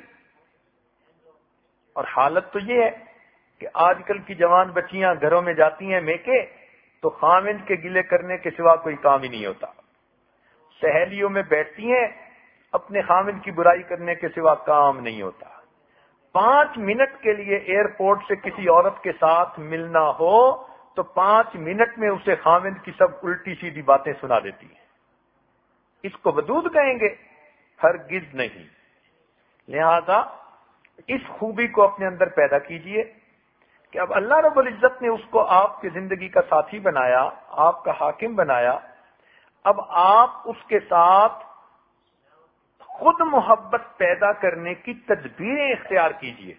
اور حالت تو یہ ہے کہ آج کل کی جوان بچیاں گھروں میں جاتی ہیں میکے، تو خامد کے گلے کرنے کے سوا کوئی کام ہی نہیں ہوتا۔ سہیلیوں میں بیٹھتی ہیں، اپنے خامد کی برائی کرنے کے سوا کام نہیں ہوتا۔ پانچ منٹ کے لیے ایئرپورٹ سے کسی عورت کے ساتھ ملنا ہو، تو پانچ منٹ میں اسے خامد کی سب الٹی سیدھی باتیں سنا دیتی ہیں۔ اس کو ودود کہیں گے؟ ہرگز نہیں۔ لہذا اس خوبی کو اپنے اندر پیدا کیجیے کہ اب اللہ رب العزت نے اس کو آپ کی زندگی کا ساتھی بنایا، آپ کا حاکم بنایا۔ اب آپ اس کے ساتھ خود محبت پیدا کرنے کی تدبیریں اختیار کیجیے۔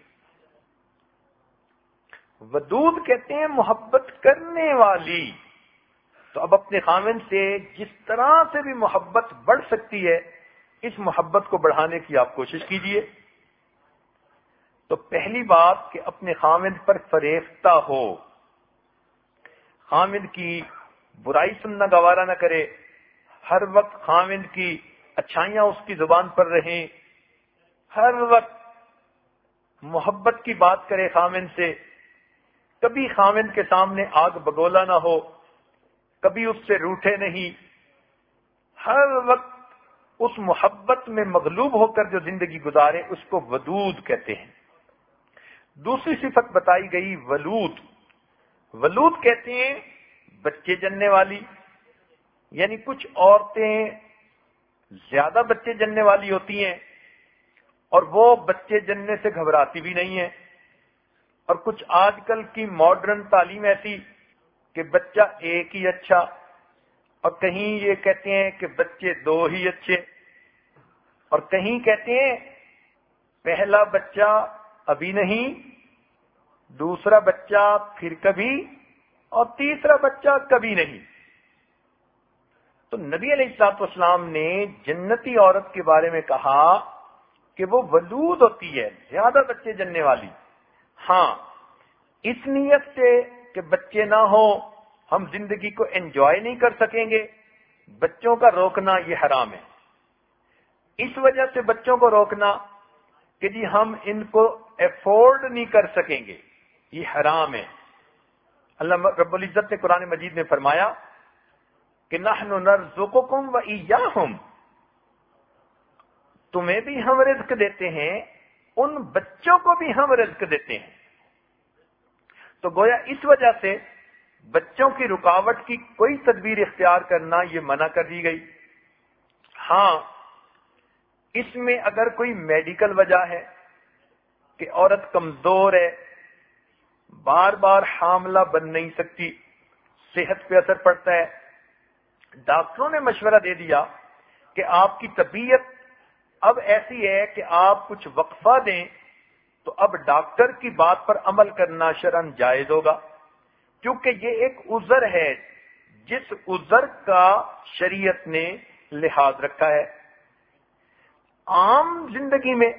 ودود کہتے ہیں محبت کرنے والی۔ تو اب اپنے خامن سے جس طرح سے بھی محبت بڑھ سکتی ہے، اس محبت کو بڑھانے کی آپ کوشش کیجیے۔ تو پہلی بات کہ اپنے خامد پر فریفتہ ہو۔ خامد کی برائی سننا گوارا نہ کرے۔ ہر وقت خامد کی اچھائیاں اس کی زبان پر رہیں۔ ہر وقت محبت کی بات کرے خامن سے۔ کبھی خامن کے سامنے آگ بگولا نہ ہو۔ کبھی اس سے روٹے نہیں۔ ہر وقت اس محبت میں مغلوب ہو کر جو زندگی گزارے، اس کو ودود کہتے ہیں۔ دوسری صفت بتائی گئی، ولود۔ ولود کہتے ہیں بچے جننے والی یعنی کچھ عورتیں زیادہ بچے جننے والی ہوتی ہیں اور وہ بچے جننے سے گھبراتی بھی نہیں ہیں۔ اور کچھ آج کل کی ماڈرن تعلیم ایسی کہ بچہ ایک ہی اچھا اور کہیں یہ کہتے ہیں کہ بچے دو ہی اچھے اور کہیں کہتے ہیں پہلا بچہ ابھی نہیں، دوسرا بچہ پھر کبھی اور تیسرا بچہ کبھی نہیں۔ تو نبی علیہ السلاط اسلام نے جنتی عورت کے بارے میں کہا کہ وہ ولود ہوتی ہے، زیادہ بچے جننے والی۔ ہاں اس نیت سے کہ بچے نہ ہو ہم زندگی کو انجوائے نہیں کر سکیں گے۔ بچوں کا روکنا یہ حرام ہے۔ اس وجہ سے بچوں کو روکنا کہ جی ہم ان کو افورڈ نہیں کر سکیں گے۔ یہ حرام ہے۔ اللہ رب العزت نے قرآن مجید میں فرمایا کہ نحن نرزقکم و ایاہم۔ تمہیں بھی ہم رزق دیتے ہیں، ان بچوں کو بھی ہم رزق دیتے ہیں۔ تو گویا اس وجہ سے بچوں کی رکاوٹ کی کوئی تدبیر اختیار کرنا یہ منع کر دی گئی۔ ہاں اس میں اگر کوئی میڈیکل وجہ ہے کہ عورت کمزور ہے، بار بار حاملہ بن نہیں سکتی، صحت پہ اثر پڑتا ہے، ڈاکٹروں نے مشورہ دے دیا کہ آپ کی طبیعت اب ایسی ہے کہ آپ کچھ وقفہ دیں تو اب ڈاکٹر کی بات پر عمل کرنا شرن جائز ہوگا، کیونکہ یہ ایک عذر ہے، جس عذر کا شریعت نے لحاظ رکھا ہے۔ عام زندگی میں،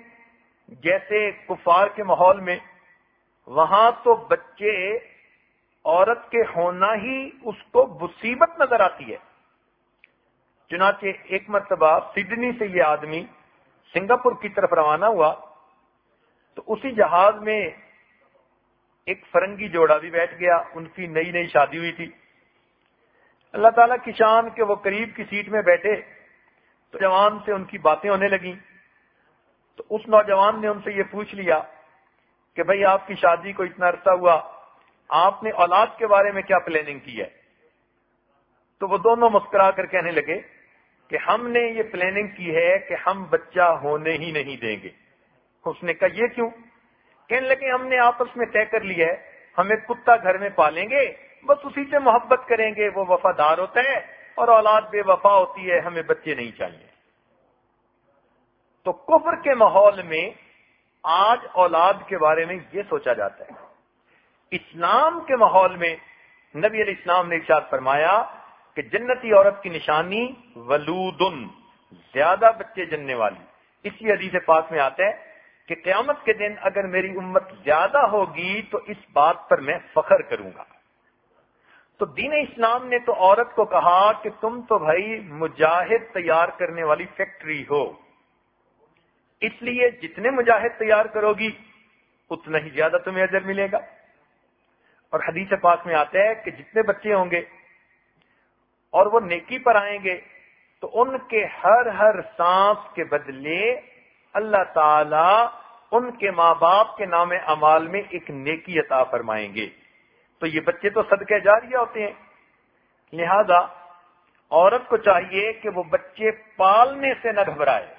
جیسے کفار کے ماحول میں، وہاں تو بچے عورت کے ہونا ہی اس کو مصیبت نظر آتی ہے۔ چنانچہ ایک مرتبہ سڈنی سے یہ آدمی سنگاپور کی طرف روانہ ہوا۔ تو اسی جہاز میں ایک فرنگی جوڑا بھی بیٹھ گیا، ان کی نئی نئی شادی ہوئی تھی۔ اللہ تعالیٰ کی شان کے وہ قریب کی سیٹ میں بیٹھے، تو جوان سے ان کی باتیں ہونے لگیں۔ تو اس نوجوان نے ان سے یہ پوچھ لیا کہ بھئی آپ کی شادی کو اتنا عرصہ ہوا، آپ نے اولاد کے بارے میں کیا پلاننگ کی ہے؟ تو وہ دونوں مسکرا کر کہنے لگے کہ ہم نے یہ پلاننگ کی ہے کہ ہم بچہ ہونے ہی نہیں دیں گے۔ اس نے کہا، یہ کیوں؟ کہنے لگے، ہم نے آپس میں طے کر لیا ہے ہمیں کتا گھر میں پالیں گے، بس اسی سے محبت کریں گے، وہ وفادار ہوتا ہے اور اولاد بے وفا ہوتی ہے، ہمیں بچے نہیں چاہیے۔ تو کفر کے ماحول میں آج اولاد کے بارے میں یہ سوچا جاتا ہے۔ اسلام کے ماحول میں نبی علیہ السلام نے ارشاد فرمایا کہ جنتی عورت کی نشانی ولودن، زیادہ بچے جننے والی۔ اسی حدیث پاک میں آتا ہے کہ قیامت کے دن اگر میری امت زیادہ ہوگی تو اس بات پر میں فخر کروں گا۔ تو دین اسلام نے تو عورت کو کہا کہ تم تو بھائی مجاہد تیار کرنے والی فیکٹری ہو۔ اس لیے جتنے مجاہد تیار کرو گی، اتنا ہی زیادہ تمہیں اجر ملے گا۔ اور حدیث پاک میں آتا ہے کہ جتنے بچے ہوں گے اور وہ نیکی پر آئیں گے تو ان کے ہر ہر سانس کے بدلے اللہ تعالی ان کے ماں باپ کے نام امال میں ایک نیکی عطا فرمائیں گے۔ تو یہ بچے تو صدقے جاریہ ہوتے ہیں۔ لہذا عورت کو چاہیے کہ وہ بچے پالنے سے نہ گھبرائے۔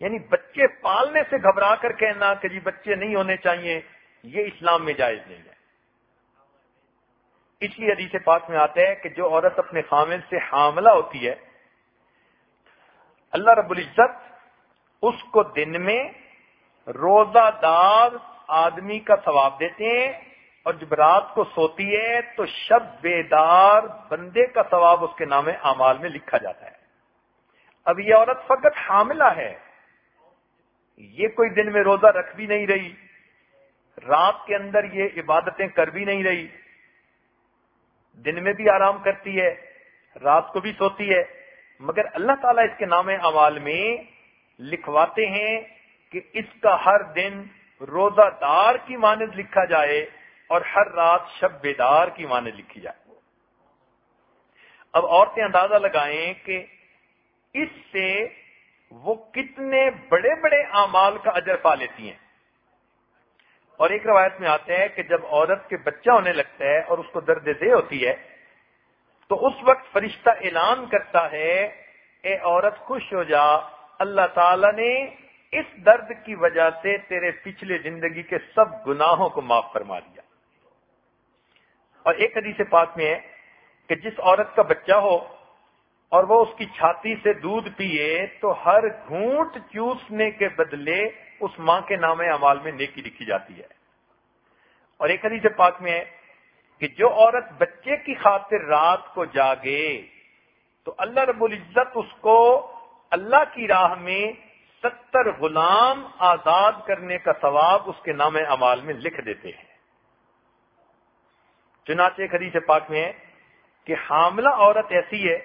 یعنی بچے پالنے سے گھبرا کر کہنا کہ جی بچے نہیں ہونے چاہیے، یہ اسلام میں جائز نہیں ہے۔ اس لیے حدیث پاک میں آتا ہے کہ جو عورت اپنے خامن سے حاملہ ہوتی ہے، اللہ رب العزت اس کو دن میں روزہ دار آدمی کا ثواب دیتے ہیں اور جب رات کو سوتی ہے تو شب بیدار بندے کا ثواب اس کے نام اعمال میں لکھا جاتا ہے۔ اب یہ عورت فقط حاملہ ہے۔ یہ کوئی دن میں روزہ رکھ بھی نہیں رہی۔ رات کے اندر یہ عبادتیں کر بھی نہیں رہی۔ دن میں بھی آرام کرتی ہے، رات کو بھی سوتی ہے۔ مگر اللہ تعالیٰ اس کے نام اعمال میں لکھواتے ہیں کہ اس کا ہر دن روزہ دار کی مانند لکھا جائے اور ہر رات شب بیدار کی مانند لکھی جائے۔ اب عورتیں اندازہ لگائیں کہ اس سے وہ کتنے بڑے بڑے اعمال کا اجر پا لیتی ہیں۔ اور ایک روایت میں آتے ہیں کہ جب عورت کے بچہ ہونے لگتا ہے اور اس کو درد دے ہوتی ہے، تو اس وقت فرشتہ اعلان کرتا ہے، اے عورت، خوش ہو جا اللہ تعالی نے اس درد کی وجہ سے تیرے پچھلے زندگی کے سب گناہوں کو معاف فرما دیا۔ اور ایک حدیث پاک میں ہے کہ جس عورت کا بچہ ہو اور وہ اس کی چھاتی سے دودھ پیے تو ہر گھونٹ چوسنے کے بدلے اس ماں کے نام امال میں نیکی لکھی جاتی ہے۔ اور ایک حدیث پاک میں ہے کہ جو عورت بچے کی خاطر رات کو جاگے تو اللہ رب العزت اس کو اللہ کی راہ میں ستر غلام آزاد کرنے کا ثواب اس کے نام امال میں لکھ دیتے ہیں۔ چنانچہ ایک حدیث پاک میں ہے کہ حاملہ عورت ایسی ہے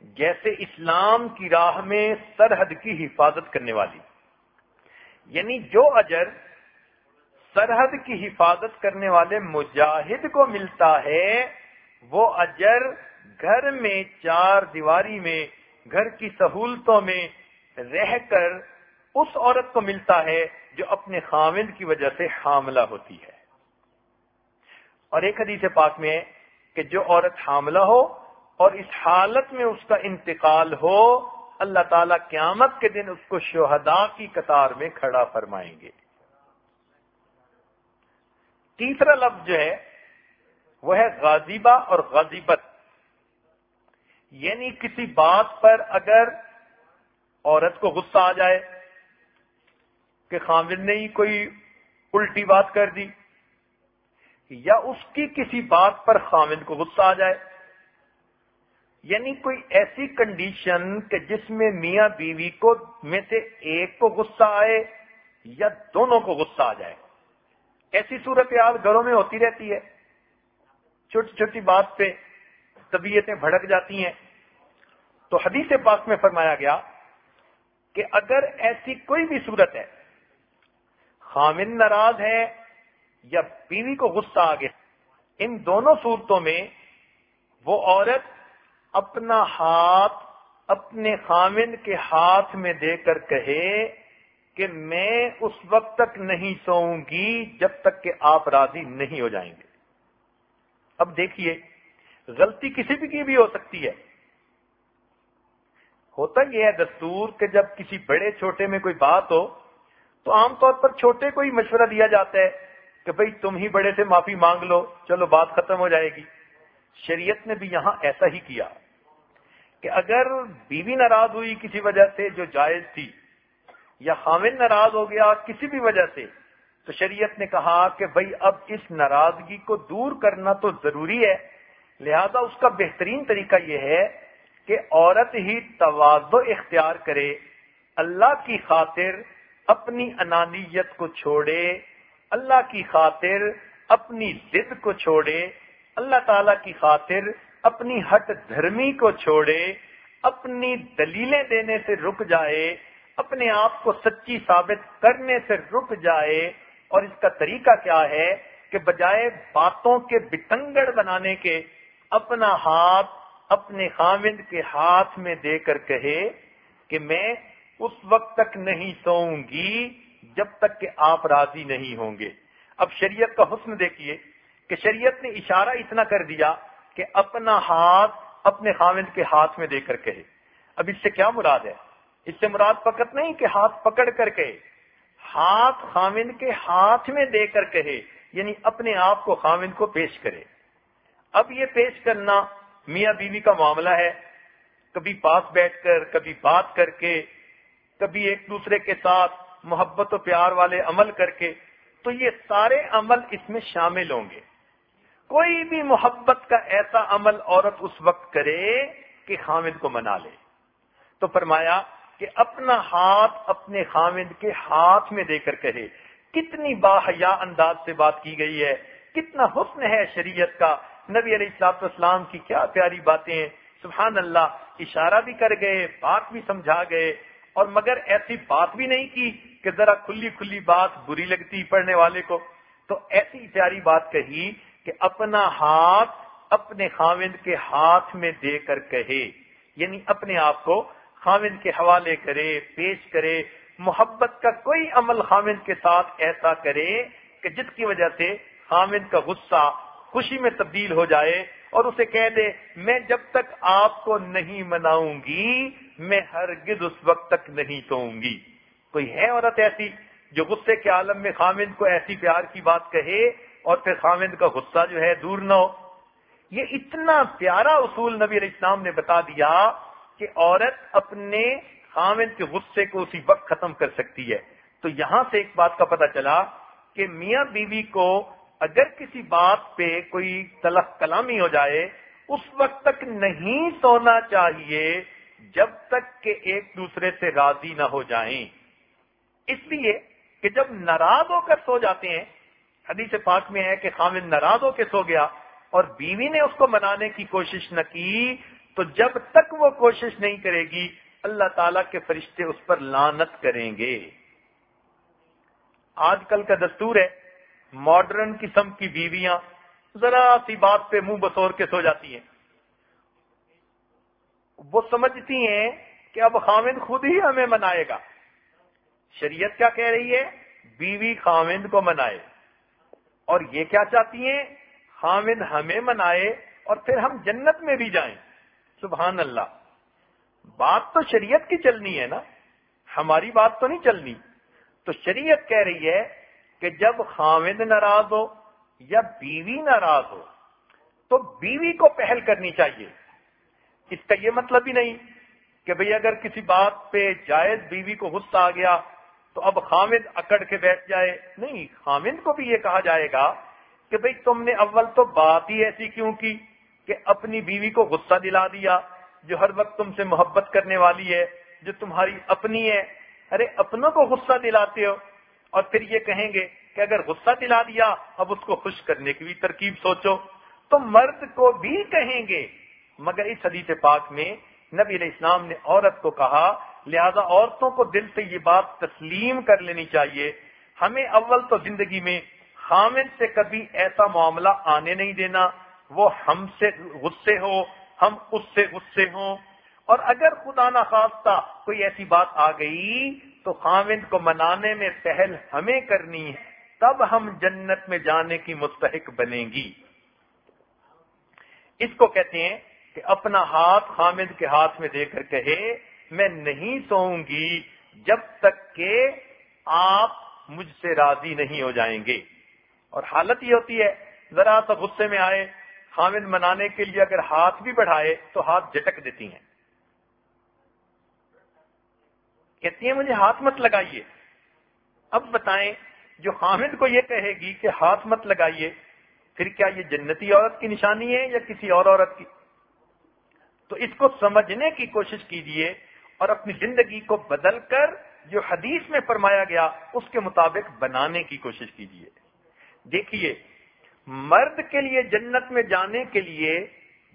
جیسے اسلام کی راہ میں سرحد کی حفاظت کرنے والی۔ یعنی جو اجر سرحد کی حفاظت کرنے والے مجاہد کو ملتا ہے، وہ اجر گھر میں چار دیواری میں گھر کی سہولتوں میں رہ کر اس عورت کو ملتا ہے جو اپنے خامد کی وجہ سے حاملہ ہوتی ہے۔ اور ایک حدیث پاک میں کہ جو عورت حاملہ ہو اور اس حالت میں اس کا انتقال ہو، اللہ تعالی قیامت کے دن اس کو شہداء کی قطار میں کھڑا فرمائیں گے۔ تیسرا لفظ جو ہے، وہ ہے غازیبہ اور غازیبت یعنی کسی بات پر اگر عورت کو غصہ آ جائے کہ خامد نے ہی کوئی الٹی بات کر دی، یا اس کی کسی بات پر خامد کو غصہ آ جائے یعنی کوئی ایسی کنڈیشن کہ جس میں میاں بیوی کو میں سے ایک کو غصہ آئے یا دونوں کو غصہ آ جائے۔ ایسی صورتحال گھروں میں ہوتی رہتی ہے، چھوٹی چھوٹی بات پہ طبیعتیں بھڑک جاتی ہیں۔ تو حدیث پاک میں فرمایا گیا کہ اگر ایسی کوئی بھی صورت ہے، خامن ناراض ہے یا بیوی کو غصہ آ گیا، ان دونوں صورتوں میں وہ عورت اپنا ہاتھ اپنے خامن کے ہاتھ میں دے کر کہے کہ میں اس وقت تک نہیں سوؤں گی جب تک کہ آپ راضی نہیں ہو جائیں گے۔ اب دیکھیے غلطی کسی بھی کی بھی ہو سکتی ہے۔ ہوتا یہ ہے دستور کہ جب کسی بڑے چھوٹے میں کوئی بات ہو، تو عام طور پر چھوٹے کو ہی مشورہ دیا جاتا ہے کہ بھئی تم ہی بڑے سے معافی مانگ لو، چلو بات ختم ہو جائے گی۔ شریعت نے بھی یہاں ایسا ہی کیا کہ اگر بیوی ناراض ہوئی کسی وجہ سے جو جائز تھی، یا خامن ناراض ہو گیا کسی بھی وجہ سے، تو شریعت نے کہا کہ بھئی اب اس ناراضگی کو دور کرنا تو ضروری ہے۔ لہذا اس کا بہترین طریقہ یہ ہے کہ عورت ہی توازو اختیار کرے، اللہ کی خاطر اپنی انانیت کو چھوڑے، اللہ کی خاطر اپنی ضد کو چھوڑے، اللہ تعالی کی خاطر اپنی ہٹ دھرمی کو چھوڑے، اپنی دلیلیں دینے سے رک جائے، اپنے آپ کو سچی ثابت کرنے سے رک جائے۔ اور اس کا طریقہ کیا ہے کہ بجائے باتوں کے بتنگڑ بنانے کے اپنا ہاتھ اپنے خامند کے ہاتھ میں دے کر کہے کہ میں اس وقت تک نہیں سوؤں گی جب تک کہ آپ راضی نہیں ہوں گے۔ اب شریعت کا حسن دیکھیے کہ شریعت نے اشارہ اتنا کر دیا کہ اپنا ہاتھ اپنے خامد کے ہاتھ میں دے کر کہے۔ اب اس سے کیا مراد ہے؟ اس سے مراد فقط نہیں کہ ہاتھ پکڑ کر کہے، ہاتھ خامد کے ہاتھ میں دے کر کہے یعنی اپنے آپ کو خامد کو پیش کرے۔ اب یہ پیش کرنا میاں بیوی کا معاملہ ہے۔ کبھی پاس بیٹھ کر، کبھی بات کر کے، کبھی ایک دوسرے کے ساتھ محبت و پیار والے عمل کر کے۔ تو یہ سارے عمل اس میں شامل ہوں گے۔ کوئی بھی محبت کا ایسا عمل عورت اس وقت کرے کہ خامد کو منا لے۔ تو فرمایا کہ اپنا ہاتھ اپنے خامد کے ہاتھ میں دے کر کہے۔ کتنی باحیا انداز سے بات کی گئی ہے، کتنا حسن ہے شریعت کا۔ نبی علیہ السلاط اسلام کی کیا پیاری باتیں، سبحان اللہ، اشارہ بھی کر گئے، بات بھی سمجھا گئے، اور مگر ایسی بات بھی نہیں کی کہ ذرا کھلی کھلی بات بری لگتی پڑھنے والے کو۔ تو ایسی پیاری بات کہی کہ اپنا ہاتھ اپنے خاوند کے ہاتھ میں دے کر کہے۔ یعنی اپنے آپ کو خاوند کے حوالے کرے، پیش کرے۔ محبت کا کوئی عمل خامد کے ساتھ ایسا کرے کہ جس کی وجہ سے خامد کا غصہ خوشی میں تبدیل ہو جائے اور اسے کہہ دے، میں جب تک آپ کو نہیں مناؤں گی، میں ہرگز اس وقت تک نہیں سوؤں گی۔ کوئی ہے عورت ایسی جو غصے کے عالم میں خامد کو ایسی پیار کی بات کہے اور پھر خامد کا غصہ جو ہے دور نہ ہو؟ یہ اتنا پیارا اصول نبی علیہ السلام نے بتا دیا کہ عورت اپنے خامد کے غصے کو اسی وقت ختم کر سکتی ہے۔ تو یہاں سے ایک بات کا پتہ چلا کہ میاں بیوی کو اگر کسی بات پہ کوئی تلخ کلامی ہو جائے، اس وقت تک نہیں سونا چاہیے جب تک کہ ایک دوسرے سے راضی نہ ہو جائیں۔ اس لیے کہ جب ناراض ہو کر سو جاتے ہیں، حدیث پاک میں ہے کہ خامد ناراض ہو کے سو گیا اور بیوی نے اس کو منانے کی کوشش نہ کی، تو جب تک وہ کوشش نہیں کرے گی، اللہ تعالی کے فرشتے اس پر لانت کریں گے۔ آج کل کا دستور ہے ماڈرن قسم کی بیویاں ذرا سی بات پہ منہ بسور کے سو جاتی ہیں۔ وہ سمجھتی ہیں کہ اب خامند خود ہی ہمیں منائے گا۔ شریعت کیا کہہ رہی ہے؟ بیوی خامند کو منائے۔ اور یہ کیا چاہتی ہیں؟ خامند ہمیں منائے اور پھر ہم جنت میں بھی جائیں۔ سبحان اللہ۔ بات تو شریعت کی چلنی ہے نا؟ ہماری بات تو نہیں چلنی۔ تو شریعت کہہ رہی ہے کہ جب خامد ناراض ہو یا بیوی ناراض ہو، تو بیوی کو پہل کرنی چاہیے۔ اس کا یہ مطلب ہی نہیں کہ بھئی اگر کسی بات پہ جائز بیوی کو غصہ آ گیا تو اب خامد اکڑ کے بیٹھ جائے۔ نہیں خامد کو بھی یہ کہا جائے گا کہ بھئی تم نے اول تو بات ہی ایسی کیوں کی کہ اپنی بیوی کو غصہ دلا دیا، جو ہر وقت تم سے محبت کرنے والی ہے، جو تمہاری اپنی ہے۔ ارے، اپنوں کو غصہ دلاتے ہو۔ اور پھر یہ کہیں گے کہ اگر غصہ دلا دیا، اب اس کو خوش کرنے کی بھی ترکیب سوچو۔ تو مرد کو بھی کہیں گے۔ مگر اس حدیث پاک میں نبی علیہ السلام نے عورت کو کہا، لہذا عورتوں کو دل سے یہ بات تسلیم کر لینی چاہیے۔ ہمیں اول تو زندگی میں خامد سے کبھی ایسا معاملہ آنے نہیں دینا۔ وہ ہم سے غصے ہو، ہم اس سے غصے ہوں۔ اور اگر خدا نہ خواستہ کوئی ایسی بات آ گئی تو خامد کو منانے میں پہل ہمیں کرنی ہے، تب ہم جنت میں جانے کی مستحق بنے گی۔ اس کو کہتے ہیں کہ اپنا ہاتھ خامد کے ہاتھ میں دے کر کہے، میں نہیں سوؤں گی جب تک کہ آپ مجھ سے راضی نہیں ہو جائیں گے۔ اور حالت یہ ہوتی ہے، ذرا سا غصے میں آئے حامد منانے کے لیے اگر ہاتھ بھی بڑھائے تو ہاتھ جٹک دیتی ہیں۔ کہتی ہیں مجھے ہاتھ مت لگائیے۔ اب بتائیں، جو حامد کو یہ کہے گی کہ ہاتھ مت لگائیے، پھر کیا یہ جنتی عورت کی نشانی ہے یا کسی اور عورت کی؟ تو اس کو سمجھنے کی کوشش کیجیے اور اپنی زندگی کو بدل کر جو حدیث میں فرمایا گیا، اس کے مطابق بنانے کی کوشش کیجیے دیکھیے، مرد کے لیے جنت میں جانے کے لیے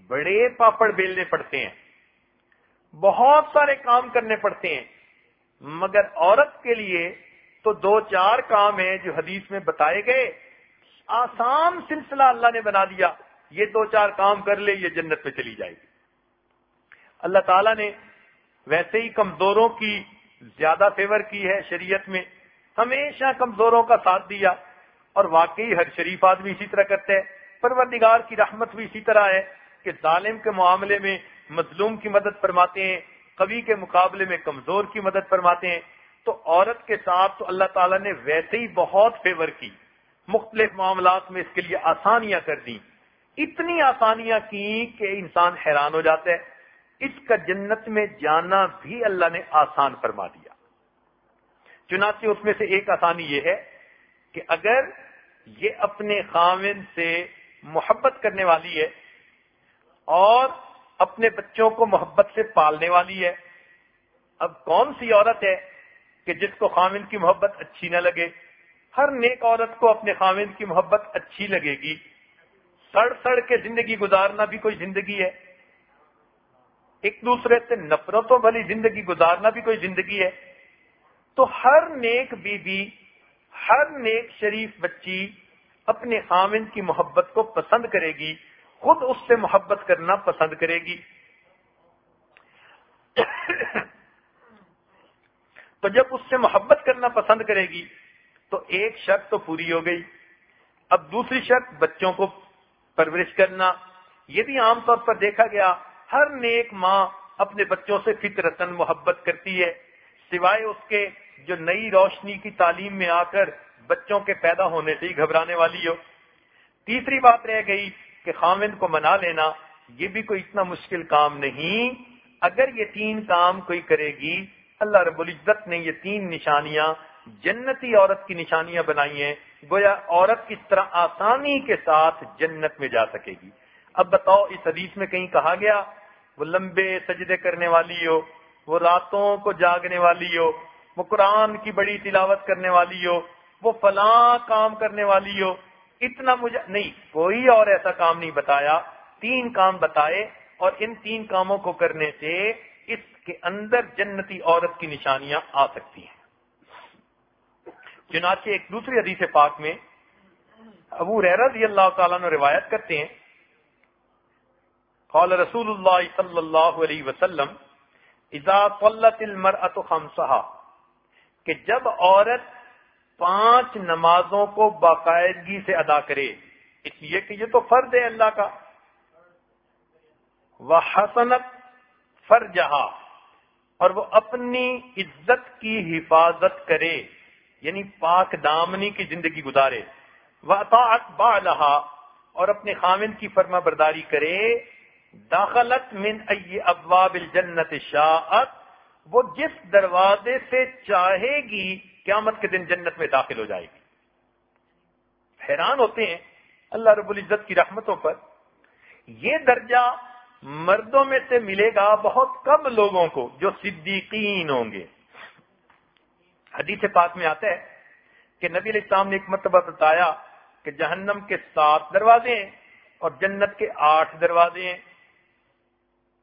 بڑے پاپڑ بیلنے پڑتے ہیں۔ بہت سارے کام کرنے پڑتے ہیں۔ مگر عورت کے لیے تو دو چار کام ہیں جو حدیث میں بتائے گئے۔ آسان سلسلہ اللہ نے بنا دیا۔ یہ دو چار کام کر لے، یہ جنت میں چلی جائے گی۔ اللہ تعالیٰ نے ویسے ہی کمزوروں کی زیادہ فیور کی ہے شریعت میں۔ ہمیشہ کمزوروں کا ساتھ دیا۔ اور واقعی ہر شریف آدمی اسی طرح کرتے ہیں پروردگار کی رحمت بھی اسی طرح ہے کہ ظالم کے معاملے میں مظلوم کی مدد فرماتے ہیں۔ کبھی کے مقابلے میں کمزور کی مدد فرماتے ہیں، تو عورت کے ساتھ تو اللہ تعالیٰ نے ویسے ہی بہت فیور کی۔ مختلف معاملات میں اس کے لیے آسانیاں کر دی اتنی آسانیاں کی کہ انسان حیران ہو جاتا ہے۔ اس کا جنت میں جانا بھی اللہ نے آسان فرما دیا۔ چنانچہ اس میں سے ایک آسانی یہ ہے کہ اگر یہ اپنے خامن سے محبت کرنے والی ہے اور اپنے بچوں کو محبت سے پالنے والی ہے۔ اب کون سی عورت ہے کہ جس کو خامن کی محبت اچھی نہ لگے؟ ہر نیک عورت کو اپنے خامن کی محبت اچھی لگے گی۔ سڑ سڑ کے زندگی گزارنا بھی کوئی زندگی ہے۔ ایک دوسرے سے نفرتوں والی زندگی گزارنا بھی کوئی زندگی ہے۔ تو ہر نیک بی بی ہر نیک شریف بچی اپنے خامن کی محبت کو پسند کرے گی۔ خود اس سے محبت کرنا پسند کرے گی۔ تو جب اس سے محبت کرنا پسند کرے گی، تو ایک شرط تو پوری ہو گئی۔ اب دوسری شرط، بچوں کو پرورش کرنا۔ یہ بھی عام طور پر دیکھا گیا، ہر نیک ماں اپنے بچوں سے فطرتن محبت کرتی ہے۔ سوائے اس کے جو نئی روشنی کی تعلیم میں آ کر بچوں کے پیدا ہونے سے ہی گھبرانے والی ہو۔ تیسری بات رہ گئی کہ خامن کو منا لینا، یہ بھی کوئی اتنا مشکل کام نہیں۔ اگر یہ تین کام کوئی کرے گی، اللہ رب العزت نے یہ تین نشانیاں جنتی عورت کی نشانیاں بنائی ہیں، گویا عورت کس طرح آسانی کے ساتھ جنت میں جا سکے گی۔ اب بتاؤ، اس حدیث میں کہیں کہا گیا، وہ لمبے سجدے کرنے والی ہو، وہ راتوں کو جاگنے والی ہو، وہ قرآن کی بڑی تلاوت کرنے والی ہو، وہ فلاں کام کرنے والی ہو اتنا مجھے نہیں، کوئی اور ایسا کام نہیں بتایا۔ تین کام بتائے اور ان تین کاموں کو کرنے سے اس کے اندر جنتی عورت کی نشانیاں آ سکتی ہیں۔ چنانچہ ایک دوسری حدیث پاک میں ابو رضی اللہ تعالیٰ نے روایت کرتے ہیں۔ قال رسول اللہ صلی اللہ علیہ وسلم، اذا طلت المرأة خمسها کہ جب عورت پانچ نمازوں کو باقاعدگی سے ادا کرے۔ اس لیے کہ یہ تو فرض ہے اللہ کا۔ وہ حسنت فرجہا اور وہ اپنی عزت کی حفاظت کرے یعنی پاک دامنی کی زندگی گزارے۔ وہ بالحا اور اپنے خامن کی فرما برداری کرے۔ داخلت من ای ابواب الجنت شاعت وہ جس دروازے سے چاہے گی قیامت کے دن جنت میں داخل ہو جائے گی۔ حیران ہوتے ہیں اللہ رب العزت کی رحمتوں پر۔ یہ درجہ مردوں میں سے ملے گا بہت کم لوگوں کو جو صدیقین ہوں گے۔ حدیث پاک میں آتا ہے کہ نبی علیہ السلام نے ایک مرتبہ بتایا کہ جہنم کے سات دروازے ہیں اور جنت کے آٹھ دروازے ہیں۔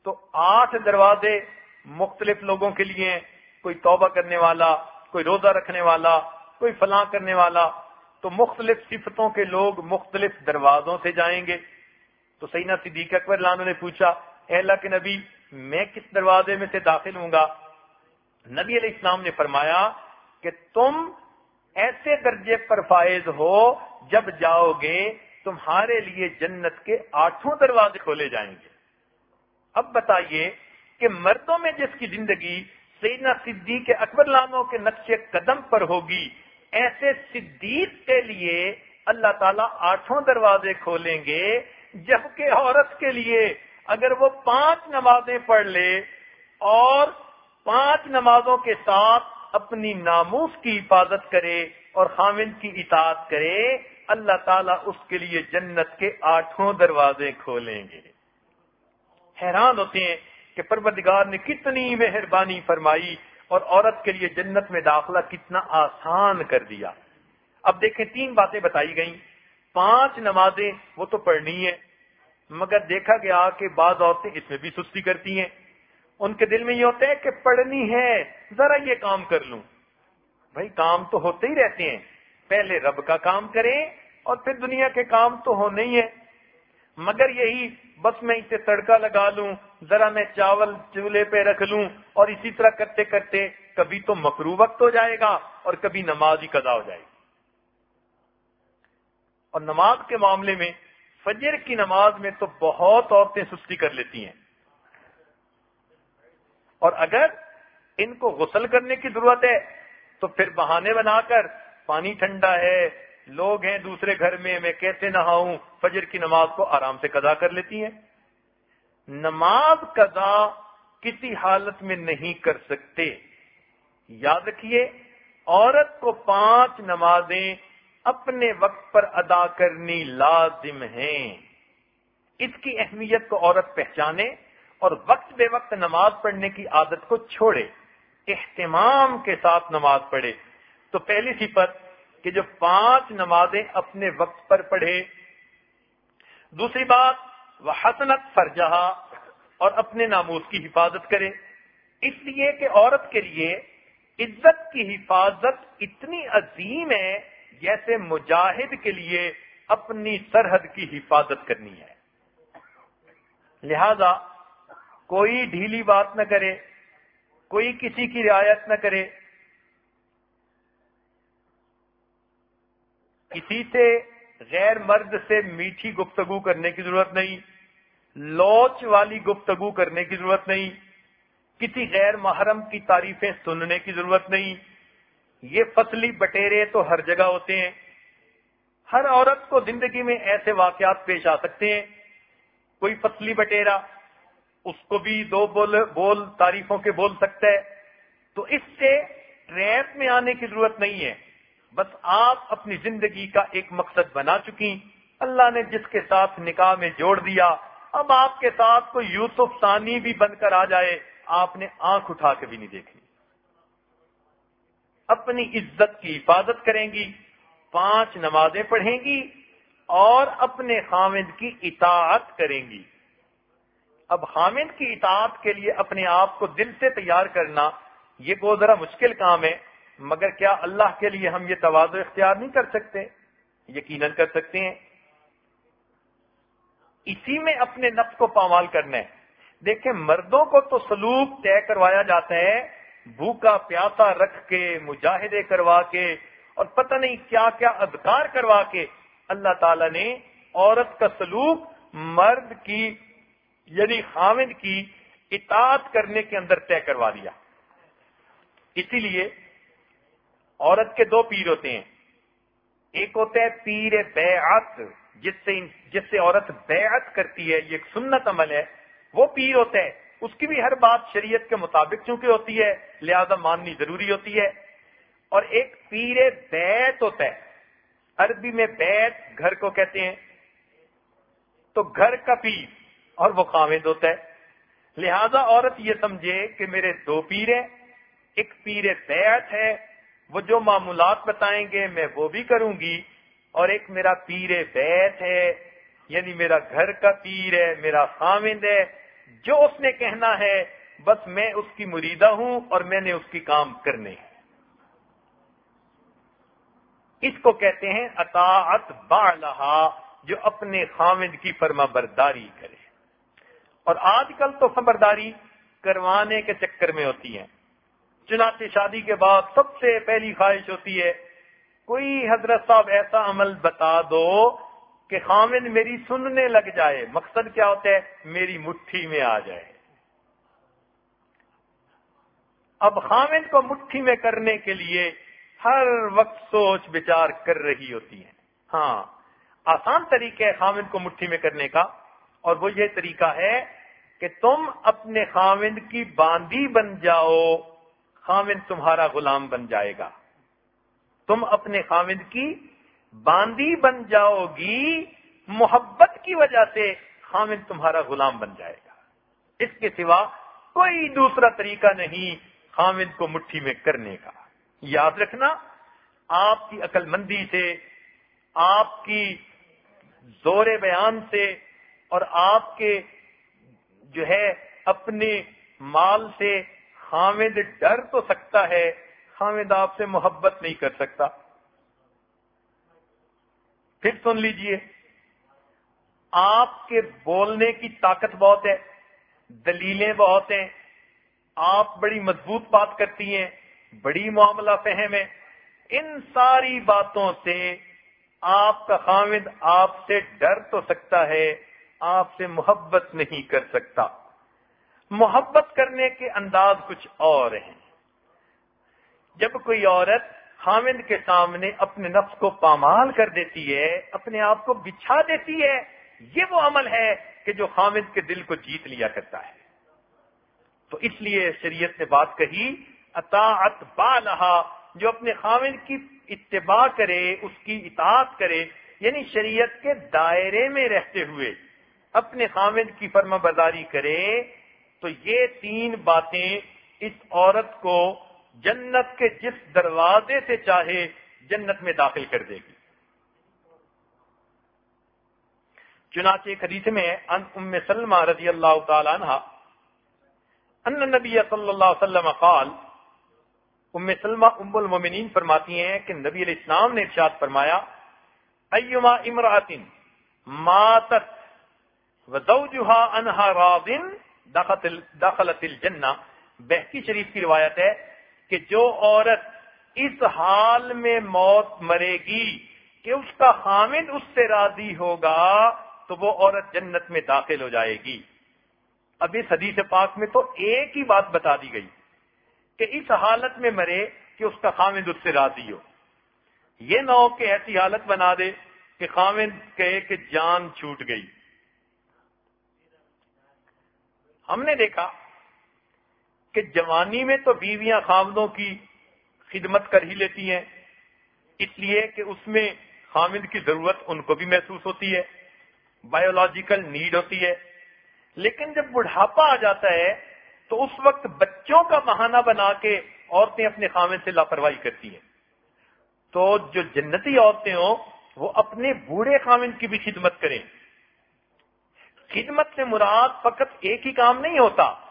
تو آٹھ دروازے مختلف لوگوں کے لیے کوئی توبہ کرنے والا کوئی روزہ رکھنے والا، کوئی فلاں کرنے والا، تو مختلف صفتوں کے لوگ مختلف دروازوں سے جائیں گے۔ تو سینا صدیق اکبر لانو نے پوچھا، اے اللہ کے نبی، میں کس دروازے میں سے داخل ہوں گا؟ نبی علیہ السلام نے فرمایا کہ تم ایسے درجے پر فائز ہو، جب جاؤ گے، تمہارے لیے جنت کے آٹھوں دروازے کھولے جائیں گے۔ اب بتائیے کہ مردوں میں جس کی زندگی سیدنا صدیق اکبر لانوں کے نقش قدم پر ہوگی۔ ایسے صدیق کے لیے اللہ تعالیٰ آٹھوں دروازے کھولیں گے۔ جبکہ عورت کے لیے اگر وہ پانچ نمازیں پڑھ لے اور پانچ نمازوں کے ساتھ اپنی ناموس کی حفاظت کرے اور خامن کی اطاعت کرے، اللہ تعالیٰ اس کے لیے جنت کے آٹھوں دروازے کھولیں گے۔ حیران ہوتے ہیں کہ پروردگار نے کتنی مہربانی فرمائی اور عورت کے لیے جنت میں داخلہ کتنا آسان کر دیا۔ اب دیکھیں تین باتیں بتائی گئیں۔ پانچ نمازیں وہ تو پڑھنی ہے مگر دیکھا گیا کہ بعض عورتیں اس میں بھی سستی کرتی ہیں۔ ان کے دل میں یہ ہوتا ہے کہ پڑھنی ہے، ذرا یہ کام کر لوں۔ بھائی کام تو ہوتے ہی رہتے ہیں۔ پہلے رب کا کام کریں اور پھر دنیا کے کام تو ہونے ہی ہیں۔ مگر یہی، بس میں اسے تڑکا لگا لوں۔ ذرا میں چاول چولہے پہ رکھ لوں اور اسی طرح کرتے کرتے کبھی تو مکرو وقت ہو جائے گا اور کبھی نماز ہی قضا ہو جائے گی۔ اور نماز کے معاملے میں فجر کی نماز میں تو بہت عورتیں سستی کر لیتی ہیں۔ اور اگر ان کو غسل کرنے کی ضرورت ہے تو پھر بہانے بنا کر پانی ٹھنڈا ہے، لوگ ہیں دوسرے گھر میں میں کیسے نہاؤں، فجر کی نماز کو آرام سے قضا کر لیتی ہیں۔ نماز قضا کسی حالت میں نہیں کر سکتے۔ یاد رکھیے، عورت کو پانچ نمازیں اپنے وقت پر ادا کرنی لازم ہیں۔ اس کی اہمیت کو عورت پہچانے اور وقت بے وقت نماز پڑھنے کی عادت کو چھوڑے، اہتمام کے ساتھ نماز پڑھے۔ تو پہلی صفت کہ جو پانچ نمازیں اپنے وقت پر پڑھے۔ دوسری بات وہ حسنت فرجہ اور اپنے ناموز کی حفاظت کرے۔ اس لیے کہ عورت کے لیے عزت کی حفاظت اتنی عظیم ہے، جیسے مجاہد کے لیے اپنی سرحد کی حفاظت کرنی ہے۔ لہذا کوئی ڈھیلی بات نہ کرے، کوئی کسی کی رعایت نہ کرے۔ کسی سے غیر مرد سے میٹھی گفتگو کرنے کی ضرورت نہیں۔ لوچ والی گفتگو کرنے کی ضرورت نہیں، کسی غیر محرم کی تعریفیں سننے کی ضرورت نہیں۔ یہ فصلی بٹیرے تو ہر جگہ ہوتے ہیں۔ ہر عورت کو زندگی میں ایسے واقعات پیش آ سکتے ہیں۔ کوئی فصلی بٹیرا اس کو بھی دو بول بول تعریفوں کے بول سکتا ہے۔ تو اس سے ریپ میں آنے کی ضرورت نہیں ہے۔ بس آپ اپنی زندگی کا ایک مقصد بنا چکی اللہ نے جس کے ساتھ نکاح میں جوڑ دیا اب آپ کے ساتھ کوئی یوسف ثانی بھی بن کر آ جائے، آپ نے آنکھ اٹھا کے بھی نہیں دیکھنی۔ اپنی عزت کی حفاظت کریں گی، پانچ نمازیں پڑھیں گی اور اپنے خامد کی اطاعت کریں گی۔ اب خامد کی اطاعت کے لیے اپنے آپ کو دل سے تیار کرنا، یہ بہت ذرا مشکل کام ہے، مگر کیا اللہ کے لیے ہم یہ توازو اختیار نہیں کر سکتے؟ یقیناً کر سکتے ہیں۔ اسی میں اپنے نفس کو پامال کرنا ہے۔ دیکھیں، مردوں کو تو سلوک طے کروایا جاتا ہے، بھوکا پیاسا رکھ کے، مجاہدے کروا کے، اور پتہ نہیں کیا کیا اذکار کروا کے۔ اللہ تعالی نے عورت کا سلوک مرد کی یعنی خامد کی اطاعت کرنے کے اندر طے کروا دیا۔ اسی لیے عورت کے دو پیر ہوتے ہیں۔ ایک ہوتا ہے پیر بیعت۔ جس سے جس سے عورت بیعت کرتی ہے، یہ ایک سنت عمل ہے، وہ پیر ہوتا ہے اس کی بھی ہر بات شریعت کے مطابق چونکہ ہوتی ہے، لہذا ماننی ضروری ہوتی ہے۔ اور ایک پیر بیت ہوتا ہے۔ عربی میں بیت گھر کو کہتے ہیں۔ تو گھر کا پیر، اور وہ خامد ہوتا ہے۔ لہذا عورت یہ سمجھے کہ میرے دو پیر ہیں، ایک پیر بیت ہے، وہ جو معمولات بتائیں گے، میں وہ بھی کروں گی۔ اور ایک میرا پیر بیت ہے یعنی میرا گھر کا پیر ہے، میرا خامند ہے۔ جو اس نے کہنا ہے، بس میں اس کی مریدہ ہوں اور میں نے اس کی کام کرنے۔ اس کو کہتے ہیں اطاعت بالحا جو اپنے خامد کی فرما برداری کرے۔ اور آج کل تو خبرداری کروانے کے چکر میں ہوتی ہے چنانچہ شادی کے بعد سب سے پہلی خواہش ہوتی ہے کوئی حضرت صاحب ایسا عمل بتا دو کہ خامن میری سننے لگ جائے۔ مقصد کیا ہوتا ہے؟ میری مٹھی میں آ جائے۔ اب خامن کو مٹھی میں کرنے کے لیے ہر وقت سوچ بچار کر رہی ہوتی ہے۔ ہاں آسان طریقہ ہے خامن کو مٹھی میں کرنے کا۔ اور وہ یہ طریقہ ہے کہ تم اپنے خامند کی باندی بن جاؤ۔ خامند تمہارا غلام بن جائے گا۔ تم اپنے خامد کی باندی بن جاؤ گی محبت کی وجہ سے خامد تمہارا غلام بن جائے گا۔ اس کے سوا کوئی دوسرا طریقہ نہیں خامد کو مٹھی میں کرنے کا۔ یاد رکھنا، آپ کی عقل مندی سے، آپ کی زور بیان سے اور آپ کے جو ہے اپنے مال سے خامد ڈر تو سکتا ہے۔ خامد آپ سے محبت نہیں کر سکتا۔ پھر سن لیجیے، آپ کے بولنے کی طاقت بہت ہے، دلیلیں بہت ہیں۔ آپ بڑی مضبوط بات کرتی ہیں، بڑی معاملہ فہم ہے ان ساری باتوں سے آپ کا خامد آپ سے ڈر تو سکتا ہے، آپ سے محبت نہیں کر سکتا۔ محبت کرنے کے انداز کچھ اور ہیں۔ جب کوئی عورت خامد کے سامنے اپنے نفس کو پامال کر دیتی ہے، اپنے آپ کو بچھا دیتی ہے، یہ وہ عمل ہے کہ جو خامد کے دل کو جیت لیا کرتا ہے۔ تو اس لیے شریعت نے بات کہی، اطاعت بالہا، جو اپنے خامد کی اتباع کرے، اس کی اطاعت کرے یعنی شریعت کے دائرے میں رہتے ہوئے اپنے خامد کی فرما برداری کرے، تو یہ تین باتیں اس عورت کو جنت کے جس دروازے سے چاہے جنت میں داخل کر دے گی۔ چنانچہ حدیث میں ان ام سلمہ رضی اللہ تعالی عنہ ان نبی صلی اللہ علیہ وسلم قال، ام سلمہ ام المومنین فرماتی ہیں کہ نبی علیہ السلام نے ارشاد فرمایا، ایما امرات ماتت وزوجها انها راض دخلت الجنہ۔ بہتی شریف کی روایت ہے کہ جو عورت اس حال میں موت مرے گی کہ اس کا خامد اس سے راضی ہوگا، تو وہ عورت جنت میں داخل ہو جائے گی۔ اب اس حدیث پاک میں تو ایک ہی بات بتا دی گئی کہ اس حالت میں مرے کہ اس کا خامد اس سے راضی ہو۔ یہ نہ ہو کہ ایسی حالت بنا دے کہ خامد کہے کہ جان چھوٹ گئی۔ ہم نے دیکھا کہ جوانی میں تو بیویاں خامدوں کی خدمت کر ہی لیتی ہیں، اس لیے کہ اس میں خامد کی ضرورت ان کو بھی محسوس ہوتی ہے بایولوجیکل نیڈ ہوتی ہے۔ لیکن جب بڑھاپا آ جاتا ہے، تو اس وقت بچوں کا بہانہ بنا کے عورتیں اپنے خامے سے لاپرواہی کرتی ہیں۔ تو جو جنتی عورتیں ہوں، وہ اپنے بوڑھے خامن کی بھی خدمت کریں۔ خدمت سے مراد فقط ایک ہی کام نہیں ہوتا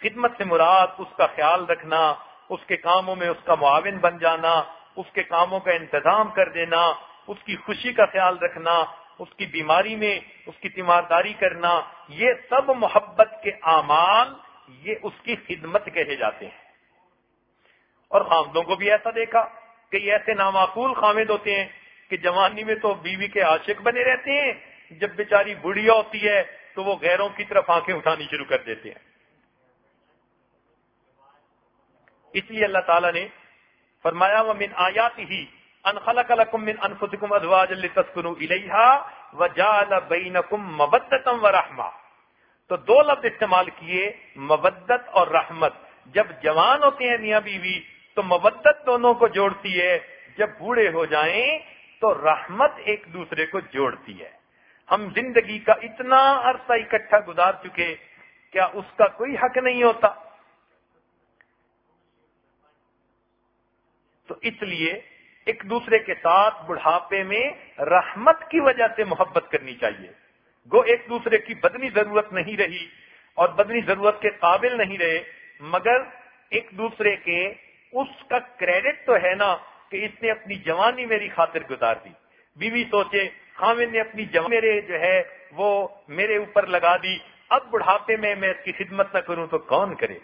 خدمت سے مراد اس کا خیال رکھنا، اس کے کاموں میں اس کا معاون بن جانا، اس کے کاموں کا انتظام کر دینا، اس کی خوشی کا خیال رکھنا، اس کی بیماری میں اس کی تیمارداری کرنا، یہ سب محبت کے اعمال یہ اس کی خدمت کہے جاتے ہیں۔ اور خامدوں کو بھی ایسا دیکھا کہ یہ ایسے نامعقول خامد ہوتے ہیں کہ جوانی میں تو بیوی کے عاشق بنے رہتے ہیں، جب بیچاری بڑھیا ہوتی ہے تو وہ غیروں کی طرف آنکھیں اٹھانی شروع کر دیتے ہیں۔ اس لیے اللہ تعالیٰ نے فرمایا وہ من آیات ہی ان خلق من انفسكم ازواجا لتسكنوا اليها وجعل بينكم موده ورحمه تو دو لفظ استعمال کیے، مودت اور رحمت۔ جب جوان ہوتے ہیں میاں بیوی، تو مودت دونوں کو جوڑتی ہے۔ جب بوڑھے ہو جائیں، تو رحمت ایک دوسرے کو جوڑتی ہے۔ ہم زندگی کا اتنا عرصہ اکٹھا گزار چکے، کیا اس کا کوئی حق نہیں ہوتا تو اس لیے ایک دوسرے کے ساتھ بڑھاپے میں رحمت کی وجہ سے محبت کرنی چاہیے۔ گو ایک دوسرے کی بدنی ضرورت نہیں رہی اور بدنی ضرورت کے قابل نہیں رہے، مگر ایک دوسرے کے اس کا کریڈٹ تو ہے نا کہ اس نے اپنی جوانی میری خاطر گزار دی۔ بیوی سوچے، خامن نے اپنی جوانی میرے جو ہے وہ میرے اوپر لگا دی۔ اب بڑھاپے میں میں اس کی خدمت نہ کروں تو کون کرے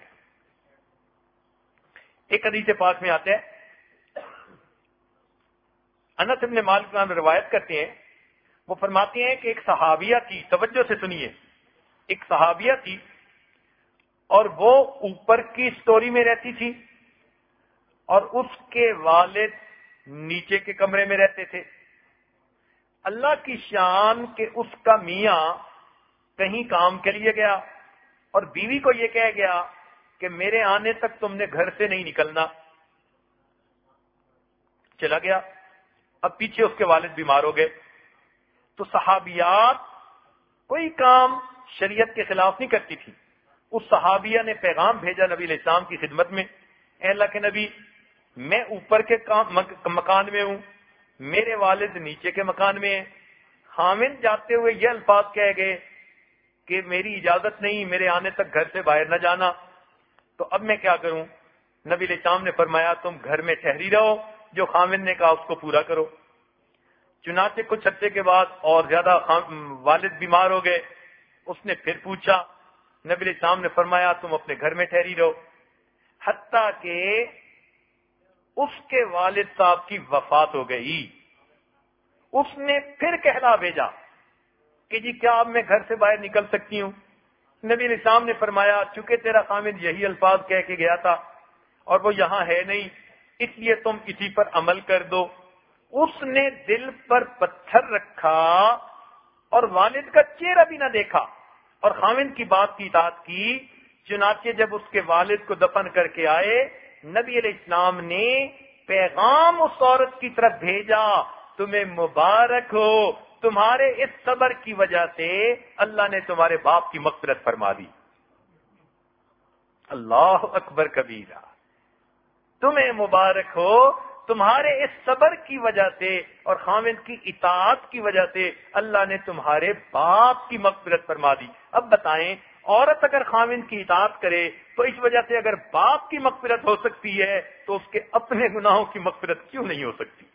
ایک حدیث پاس میں آتے ہیں انس ابن مالک نام روایت کرتے ہیں، وہ فرماتے ہیں کہ ایک صحابیہ تھی توجہ سے سنیے، ایک صحابیہ تھی اور وہ اوپر کی سٹوری میں رہتی تھی اور اس کے والد نیچے کے کمرے میں رہتے تھے۔ اللہ کی شان کے اس کا میاں کہیں کام کے لیے گیا اور بیوی کو یہ کہہ گیا کہ میرے آنے تک تم نے گھر سے نہیں نکلنا۔ چلا گیا۔ اب پیچھے اس کے والد بیمار ہو گئے۔ تو صحابیات کوئی کام شریعت کے خلاف نہیں کرتی تھی۔ اس صحابیہ نے پیغام بھیجا نبی علیہ السلام کی خدمت میں۔ اے اللہ کے نبی، میں اوپر کے مکان میں ہوں۔ میرے والد نیچے کے مکان میں ہیں۔ خامن جاتے ہوئے یہ الفاظ کہہ گئے کہ میری اجازت نہیں، میرے آنے تک گھر سے باہر نہ جانا۔ تو اب میں کیا کروں؟ نبی علیہ السلام نے فرمایا، تم گھر میں ٹھہری رہو۔ جو خامن نے کہا اس کو پورا کرو۔ چنانچہ کچھ ہفتے کے بعد اور زیادہ والد بیمار ہو گئے۔ اس نے پھر پوچھا، نبی السلام نے فرمایا، تم اپنے گھر میں ٹھہری رہو۔ حتیٰ کہ اس کے والد صاحب کی وفات ہو گئی۔ اس نے پھر کہنا بھیجا کہ جی کیا اب میں گھر سے باہر نکل سکتی ہوں؟ نبی السلام نے فرمایا، چونکہ تیرا خامد یہی الفاظ کہہ کے گیا تھا اور وہ یہاں ہے نہیں اس لیے تم اسی پر عمل کر دو۔ اس نے دل پر پتھر رکھا اور والد کا چہرہ بھی نہ دیکھا۔ اور خامن کی بات کی اطاعت کی۔ چنانچہ جب اس کے والد کو دفن کر کے آئے، نبی علیہ السلام نے پیغام اس عورت کی طرف بھیجا، تمہیں مبارک ہو، تمہارے اس صبر کی وجہ سے اللہ نے تمہارے باپ کی مغفرت فرما دی۔ اللہ اکبر کبیرہ۔ تمہیں مبارک ہو، تمہارے اس صبر کی وجہ سے اور خامد کی اطاعت کی وجہ سے اللہ نے تمہارے باپ کی مغفرت فرما دی۔ اب بتائیں، عورت اگر خامن کی اطاعت کرے تو اس وجہ سے اگر باپ کی مغفرت ہو سکتی ہے تو اس کے اپنے گناہوں کی مغفرت کیوں نہیں ہو سکتی؟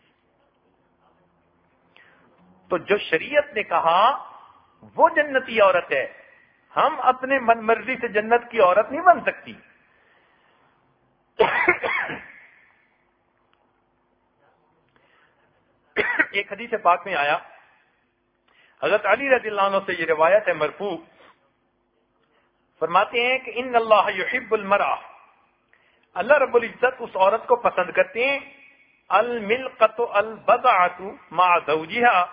تو جو شریعت نے کہا، وہ جنتی عورت ہے۔ ہم اپنے من مرضی سے جنت کی عورت نہیں بن سکتی۔ ایک حدیث پاک میں آیا۔ حضرت علی رضی اللہ عنہ سے یہ روایت ہے مرفوع۔ فرماتے ہیں کہ ان اللہ یحب المرا اللہ رب العزت اس عورت کو پسند کرتے ہیں۔ الملقت البضعت مع زوجها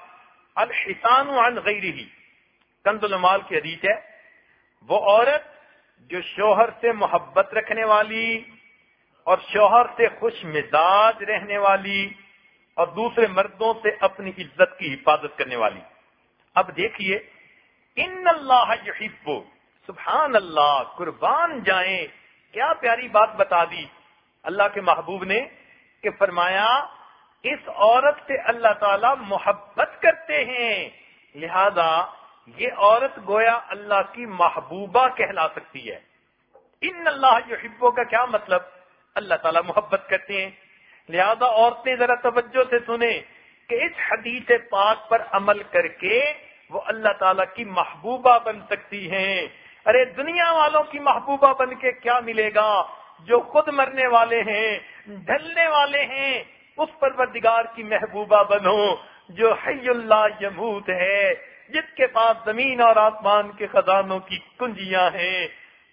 الحسان عن غیره کنز المال کی حدیث ہے۔ وہ عورت جو شوہر سے محبت رکھنے والی اور شوہر سے خوش مزاج رہنے والی۔ اور دوسرے مردوں سے اپنی عزت کی حفاظت کرنے والی۔ اب دیکھیے، ان اللہ یحب، سبحان اللہ، قربان جائیں۔ کیا پیاری بات بتا دی۔ اللہ کے محبوب نے کہ فرمایا، اس عورت سے اللہ تعالی محبت کرتے ہیں۔ لہذا یہ عورت گویا اللہ کی محبوبہ کہلا سکتی ہے۔ ان اللہ جو کا کیا مطلب؟ اللہ تعالیٰ محبت کرتے ہیں۔ لہذا عورتیں ذرا توجہ سے سنیں کہ اس حدیث پاک پر عمل کر کے وہ اللہ تعالیٰ کی محبوبہ بن سکتی ہیں۔ ارے، دنیا والوں کی محبوبہ بن کے کیا ملے گا؟ جو خود مرنے والے ہیں، ڈھلنے والے ہیں، اس پروردگار کی محبوبہ بنو، جو حی اللہ یموت ہے، جس کے پاس زمین اور آسمان کے خزانوں کی کنجیاں ہیں۔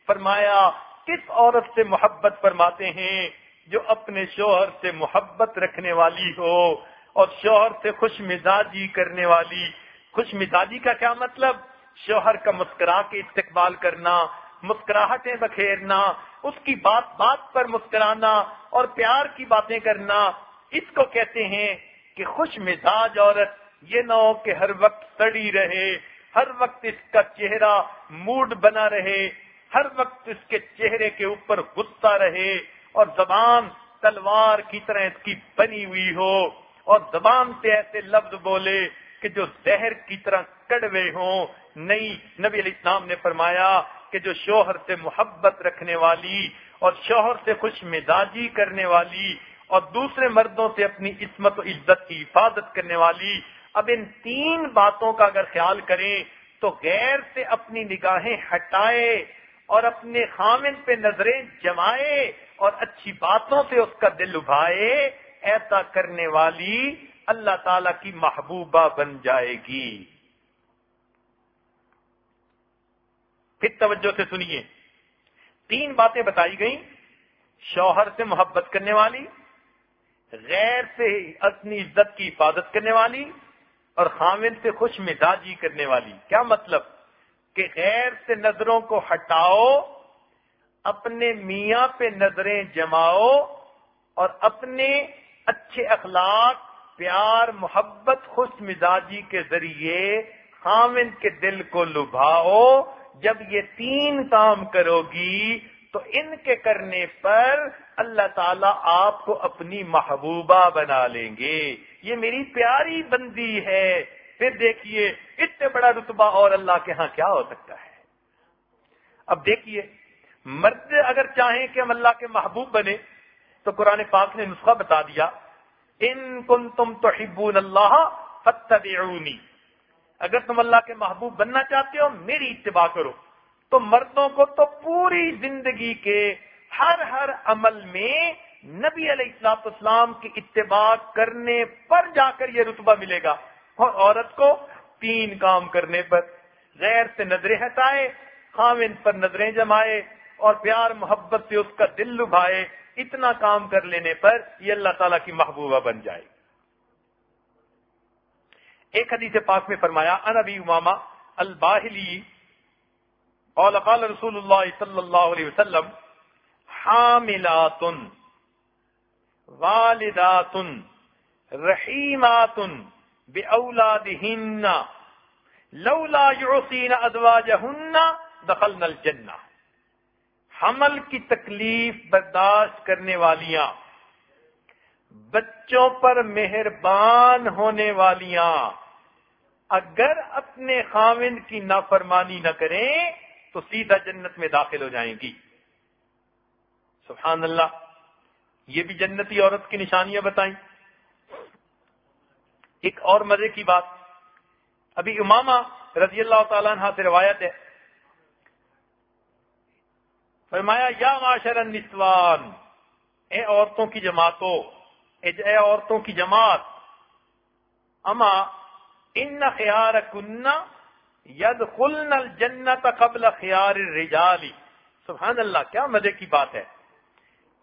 فرمایا، کس عورت سے محبت فرماتے ہیں؟ جو اپنے شوہر سے محبت رکھنے والی ہو اور شوہر سے خوش مزاجی کرنے والی۔ خوش مزاجی کا کیا مطلب؟ شوہر کا مسکرا کے استقبال کرنا، مسکراہٹیں بکھیرنا، اس کی بات بات پر مسکرانا اور پیار کی باتیں کرنا۔ اس کو کہتے ہیں کہ خوش مزاج عورت، یہ نہ ہو کہ ہر وقت سڑی رہے، ہر وقت اس کا چہرہ موڈ بنا رہے، ہر وقت اس کے چہرے کے اوپر غصہ رہے۔ اور زبان تلوار کی طرح اس کی بنی ہوئی ہو اور زبان سے ایسے لفظ بولے کہ جو زہر کی طرح کڑوے ہوں۔ نہیں، نبی علیہ السلام نے فرمایا کہ جو شوہر سے محبت رکھنے والی اور شوہر سے خوش مزاجی کرنے والی اور دوسرے مردوں سے اپنی عصمت و عزت کی حفاظت کرنے والی، اب ان تین باتوں کا اگر خیال کریں تو غیر سے اپنی نگاہیں ہٹائے اور اپنے خامن پہ نظریں جمائے اور اچھی باتوں سے اس کا دل ابھائے ایسا کرنے والی اللہ تعالی کی محبوبہ بن جائے گی۔ پھر توجہ سے سنیے۔ تین باتیں بتائی گئیں، شوہر سے محبت کرنے والی، غیر سے اپنی عزت کی حفاظت کرنے والی، اور خامن سے خوش مزاجی کرنے والی۔ کیا مطلب؟ کہ غیر سے نظروں کو ہٹاؤ اپنے میاں پہ نظریں جماؤ اور اپنے اچھے اخلاق، پیار، محبت خوش مزاجی کے ذریعے خامن کے دل کو لبھاؤ۔ جب یہ تین کام کرو گی تو ان کے کرنے پر اللہ تعالیٰ آپ کو اپنی محبوبہ بنا لیں گے۔ یہ میری پیاری بندی ہے۔ پھر دیکھیے، اتنے بڑا رتبہ اور اللہ کے ہاں کیا ہو سکتا ہے؟ اب دیکھیے مرد اگر چاہیں کہ ہم اللہ کے محبوب بنے، تو قرآن پاک نے نسخہ بتا دیا، ان کن تم تو اللہ فتبعونی اگر تم اللہ کے محبوب بننا چاہتے ہو، میری اتباع کرو۔ تو مردوں کو تو پوری زندگی کے ہر ہر عمل میں نبی علیہ السلاط اسلام کی اتباع کرنے پر جا کر یہ رتبہ ملے گا۔ اور عورت کو تین کام کرنے پر، غیر سے نظریں ہٹائے خامن پر نظریں جمائے اور پیار محبت سے اس کا دل لبھائے، اتنا کام کر لینے پر یہ اللہ تعالیٰ کی محبوبہ بن جائے ایک حدیث پاک میں فرمایا انبی اماما الباہلی، قال قال رسول اللہ صلی اللہ علیہ وسلم حاملات والدات رحیمات بے اولاد لولا یعصین ازواجہن دخلنا الجنہ۔ حمل کی تکلیف برداشت کرنے والیاں، بچوں پر مہربان ہونے والیاں، اگر اپنے خامند کی نافرمانی نہ کریں تو سیدھا جنت میں داخل ہو جائیں گی۔ سبحان اللہ، یہ بھی جنتی عورت کی نشانیاں بتائیں۔ ایک اور مزے کی بات، ابھی اماما رضی اللہ تعالیٰ عنہ سے روایت ہے۔ فرمایا، یا معاشر النسوان، اے عورتوں کی جماعتوں، اے عورتوں کی جماعت، اما ان خیار کنہ ید خلن الجنت قبل خیار الرجال. سبحان اللہ، کیا مزے کی بات ہے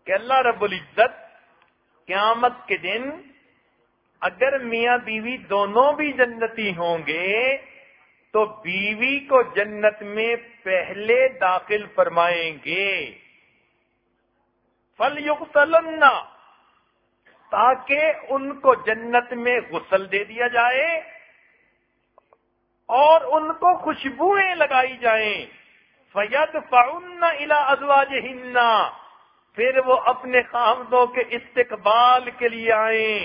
کہ اللہ رب العزت قیامت کے دن اگر میاں بیوی دونوں بھی جنتی ہوں گے تو بیوی کو جنت میں پہلے داخل فرمائیں گے۔ فل یقتلن تاکہ ان کو جنت میں غسل دے دیا جائے اور ان کو خوشبوئیں لگائی جائیں۔ فید فعن الا ازواج پھر وہ اپنے خامدوں کے استقبال کے لیے آئیں۔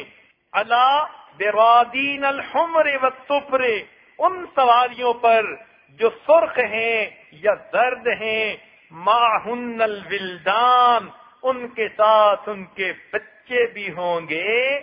اللہ برادین الحمر و تفرے ان سواریوں پر جو سرخ ہیں یا زرد ہیں ماہن الولدان، ان کے ساتھ ان کے بچے بھی ہوں گے۔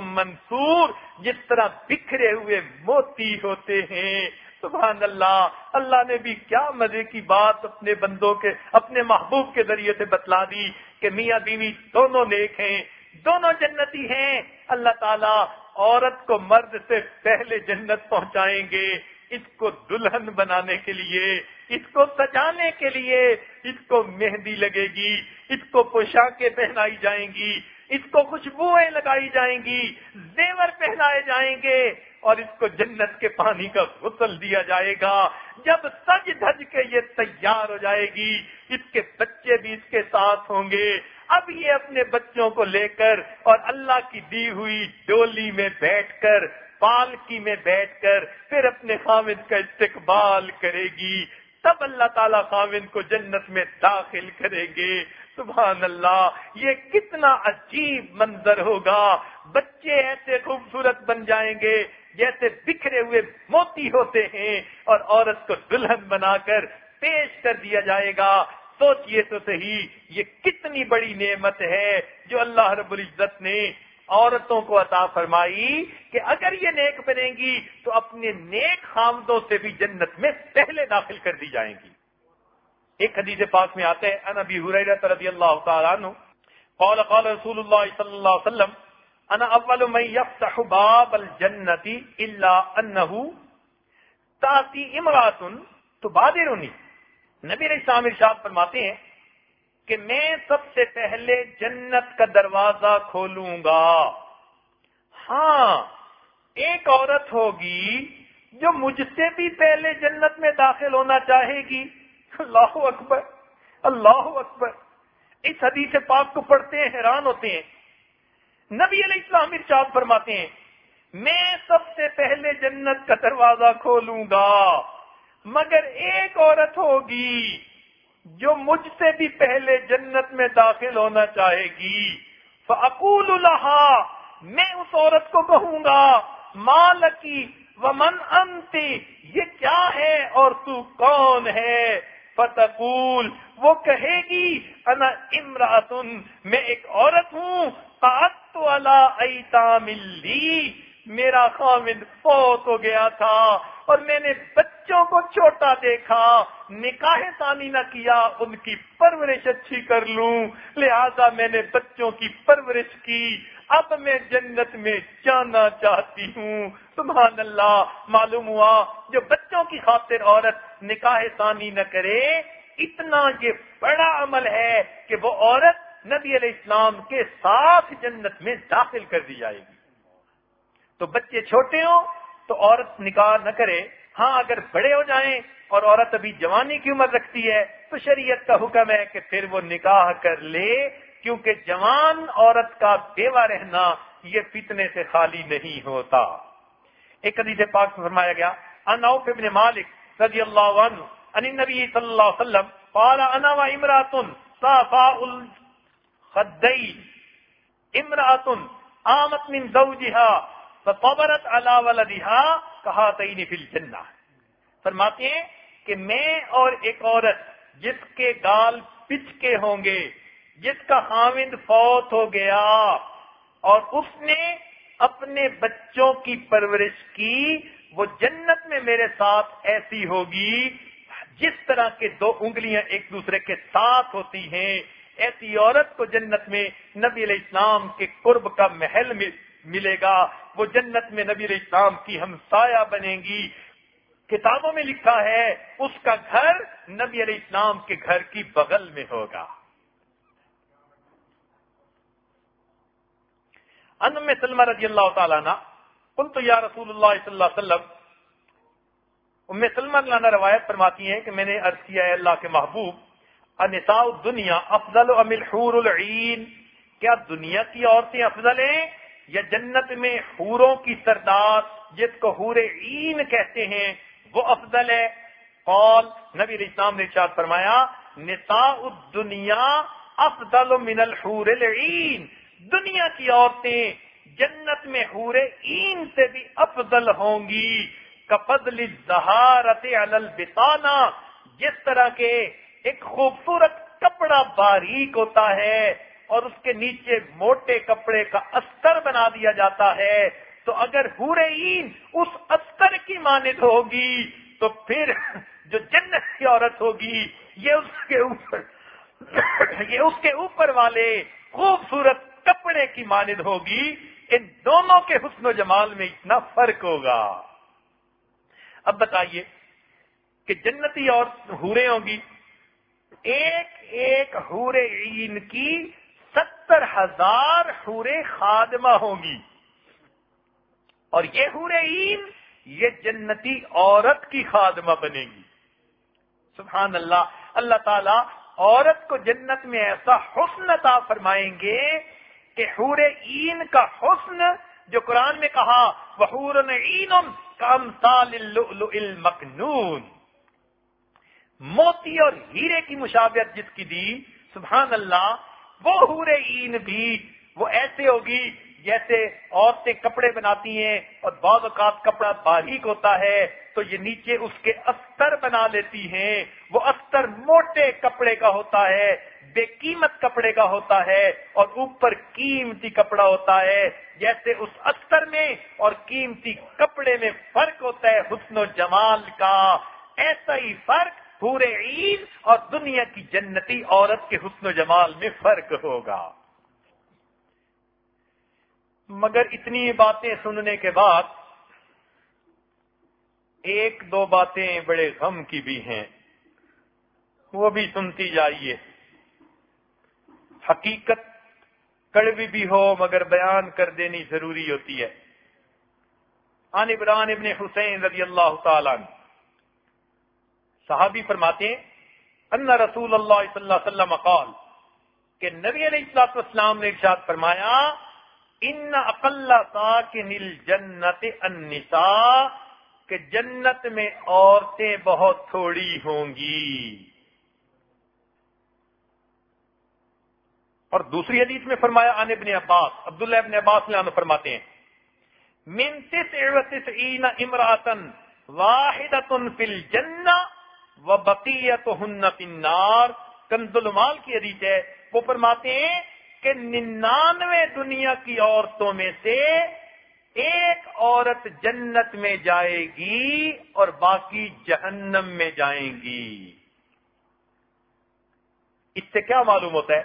منصور جس طرح بکھرے ہوئے موتی ہوتے ہیں۔ سبحان اللہ اللہ نے بھی کیا مزے کی بات اپنے بندوں کے، اپنے محبوب کے ذریعے سے بتلا دی کہ میاں بیوی دونوں نیک ہیں، دونوں جنتی ہیں۔ اللہ تعالیٰ عورت کو مرد سے پہلے جنت پہنچائیں گے، اس کو دلہن بنانے کے لیے، اس کو سجانے کے لیے، اس کو مہندی لگے گی، اس کو پوشاکیں پہنائی جائیں گی، اس کو خوشبوئیں لگائی جائیں گی، زیور پہنائے جائیں گے، اور اس کو جنت کے پانی کا غسل دیا جائے گا۔ جب سج دھج کے یہ تیار ہو جائے گی، اس کے بچے بھی اس کے ساتھ ہوں گے۔ اب یہ اپنے بچوں کو لے کر اور اللہ کی دی ہوئی ڈولی میں بیٹھ کر، پالکی میں بیٹھ کر پھر اپنے خامد کا استقبال کرے گی۔ تب اللہ تعالیٰ خامد کو جنت میں داخل کریں گے۔ سبحان اللہ، یہ کتنا عجیب منظر ہوگا۔ بچے ایسے خوبصورت بن جائیں گے جیسے بکھرے ہوئے موتی ہوتے ہیں اور عورت کو دلہن بنا کر پیش کر دیا جائے گا۔ سوچئے تو صحیح، یہ کتنی بڑی نعمت ہے جو اللہ رب العزت نے عورتوں کو عطا فرمائی کہ اگر یہ نیک بنیں گی تو اپنے نیک خامدوں سے بھی جنت میں پہلے داخل کر دی جائیں گی۔ ایک حدیث پاک میں آتے ہیں نبی حریرہ رضی اللہ تعالیٰ عنہ قال قال رسول اللہ صلی اللہ علیہ وسلم، انا اول من يفتح باب الجنت الا انه تاتی امرات تبادرنی نبی علیہ السلام ارشاد فرماتے ہیں کہ میں سب سے پہلے جنت کا دروازہ کھولوں گا۔ ہاں ایک عورت ہوگی جو مجھ سے بھی پہلے جنت میں داخل ہونا چاہے گی۔ اللہ اکبر اللہ اکبر۔ اس حدیث پاک کو پڑھتے ہیں، حیران ہوتے ہیں۔ نبی علیہ السلام ارشاد فرماتے ہیں، میں سب سے پہلے جنت کا دروازہ کھولوں گا۔ مگر ایک عورت ہوگی جو مجھ سے بھی پہلے جنت میں داخل ہونا چاہے گی۔ فعقول اللہ میں اس عورت کو کہوں گا مالکی ومن انتی یہ کیا ہے اور تو کون ہے؟ فتقول، وہ کہے گی، انا امراتن میں ایک عورت ہوں ایتا ملی میرا خامد فوت ہو گیا تھا اور میں نے بچوں کو چھوٹا دیکھا نکاح ثانی نہ کیا، ان کی پرورش اچھی کر لوں۔ لہذا میں نے بچوں کی پرورش کی۔ اب میں جنت میں جانا چاہتی ہوں۔ سبحان اللہ، معلوم ہوا جو بچوں کی خاطر عورت نکاح ثانی نہ کرے، اتنا یہ بڑا عمل ہے کہ وہ عورت نبی علیہ السلام کے ساتھ جنت میں داخل کر دی جائے گی۔ تو بچے چھوٹے ہوں، تو عورت نکاح نہ کرے۔ ہاں اگر بڑے ہو جائیں اور عورت ابھی جوانی کی عمر رکھتی ہے، تو شریعت کا حکم ہے کہ پھر وہ نکاح کر لے، کیونکہ جوان عورت کا بیوہ رہنا یہ فتنے سے خالی نہیں ہوتا۔ ایک حدیث پاک میں فرمایا گیا انوف ابن مالک رضی اللہ عنہ ان النبی صلی اللہ علیہ وسلم، قال انا و امرات صافاء الخدین امرات آمت من زوجها فصبرت على ولدها كهاتين في الجنہ فرماتے ہیں کہ میں اور ایک عورت جس کے گال پچ کے ہوں گے، جس کا خامد فوت ہو گیا، اور اس نے اپنے بچوں کی پرورش کی، وہ جنت میں میرے ساتھ ایسی ہوگی، جس طرح کے دو انگلیاں ایک دوسرے کے ساتھ ہوتی ہیں، ایسی عورت کو جنت میں نبی علیہ السلام کے قرب کا محل ملے گا، وہ جنت میں نبی علیہ کی ہم سایہ بنے گی۔ کتابوں میں لکھا ہے، اس کا گھر نبی علیہ السلام کے گھر کی بغل میں ہوگا۔ ان میں سلمہ رضی اللہ تعالیٰ نا کل تو یا رسول اللہ صلی اللہ علیہ وسلم، ام سلمہ اللہ روایت فرماتی ہیں کہ میں نے عرض کیا ہے اللہ کے محبوب انساء دنیا افضل ام الحور العین۔ کیا دنیا کی عورتیں افضل ہیں؟ یا جنت میں حوروں کی سردار جس کو حور عین کہتے ہیں، وہ افضل ہے۔ قول نبی اسلام نے ارشاد فرمایا، نساء الدنیا افضل من الحور العین۔ دنیا کی عورتیں جنت میں حور عین سے بھی افضل ہوں گی۔ کفضل الزہارت علی البطانہ۔ جس طرح کے ایک خوبصورت کپڑا باریک ہوتا ہے اور اس کے نیچے موٹے کپڑے کا استر بنا دیا جاتا ہے، تو اگر عین اس استر کی مانند ہوگی، تو پھر جو جنت کی عورت ہوگی، یہ اس کے اوپر، یہ اس کے اوپر والے خوبصورت کپڑے کی مانند ہوگی، ان دونوں کے حسن و جمال میں اتنا فرق ہوگا۔ اب بتائیے کہ جنتی اور ہورے ہوں گی، ایک ایک ہورے عین کی ستر ہزار ہورے خادمہ ہوں گی۔ اور یہ حور عین، یہ جنتی عورت کی خادمہ بنے گی۔ سبحان اللہ اللہ تعالی عورت کو جنت میں ایسا حسن عطا فرمائیں گے کہ حور عین کا حسن جو قرآن میں کہا وہ عین المکنون موتی اور ہیرے کی مشابت جس کی دی، سبحان اللہ وہ حور عین بھی، وہ ایسے ہوگی جیسے عورتیں کپڑے بناتی ہیں اور بعض اوقات کپڑا باریک ہوتا ہے، تو یہ نیچے اس کے استر بنا لیتی ہیں۔ وہ استر موٹے کپڑے کا ہوتا ہے، بے قیمت کپڑے کا ہوتا ہے اور اوپر قیمتی کپڑا ہوتا ہے۔ جیسے اس استر میں اور قیمتی کپڑے میں فرق ہوتا ہے حسن و جمال کا۔ ایسا ہی فرق پورے عید اور دنیا کی جنتی عورت کے حسن و جمال میں فرق ہوگا۔ مگر اتنی باتیں سننے کے بعد ایک دو باتیں بڑے غم کی بھی ہیں۔ وہ بھی سنتی جائیے۔ حقیقت کڑوی بھی ہو مگر بیان کر دینی ضروری ہوتی ہے۔ آن عبران ابن حسین رضی اللہ تعالی صحابی فرماتے ہیں، ان رسول اللہ صلی اللہ علیہ وسلم قال کہ نبی علیہ السلام والسلام نے ارشاد فرمایا، ان اقل نیل جنت النساء، کہ جنت میں عورتیں بہت تھوڑی ہوں گی. اور دوسری حدیث میں فرمایا ان ابن عباس، عبداللہ ابن عباس نے فرماتے ہیں منتس عین امراتن واحد فل جن و بقیت ہن النار۔ کنز المال کی حدیث ہے، وہ فرماتے ہیں کہ ننانوے دنیا کی عورتوں میں سے ایک عورت جنت میں جائے گی اور باقی جہنم میں جائیں گی۔ اس سے کیا معلوم ہوتا ہے؟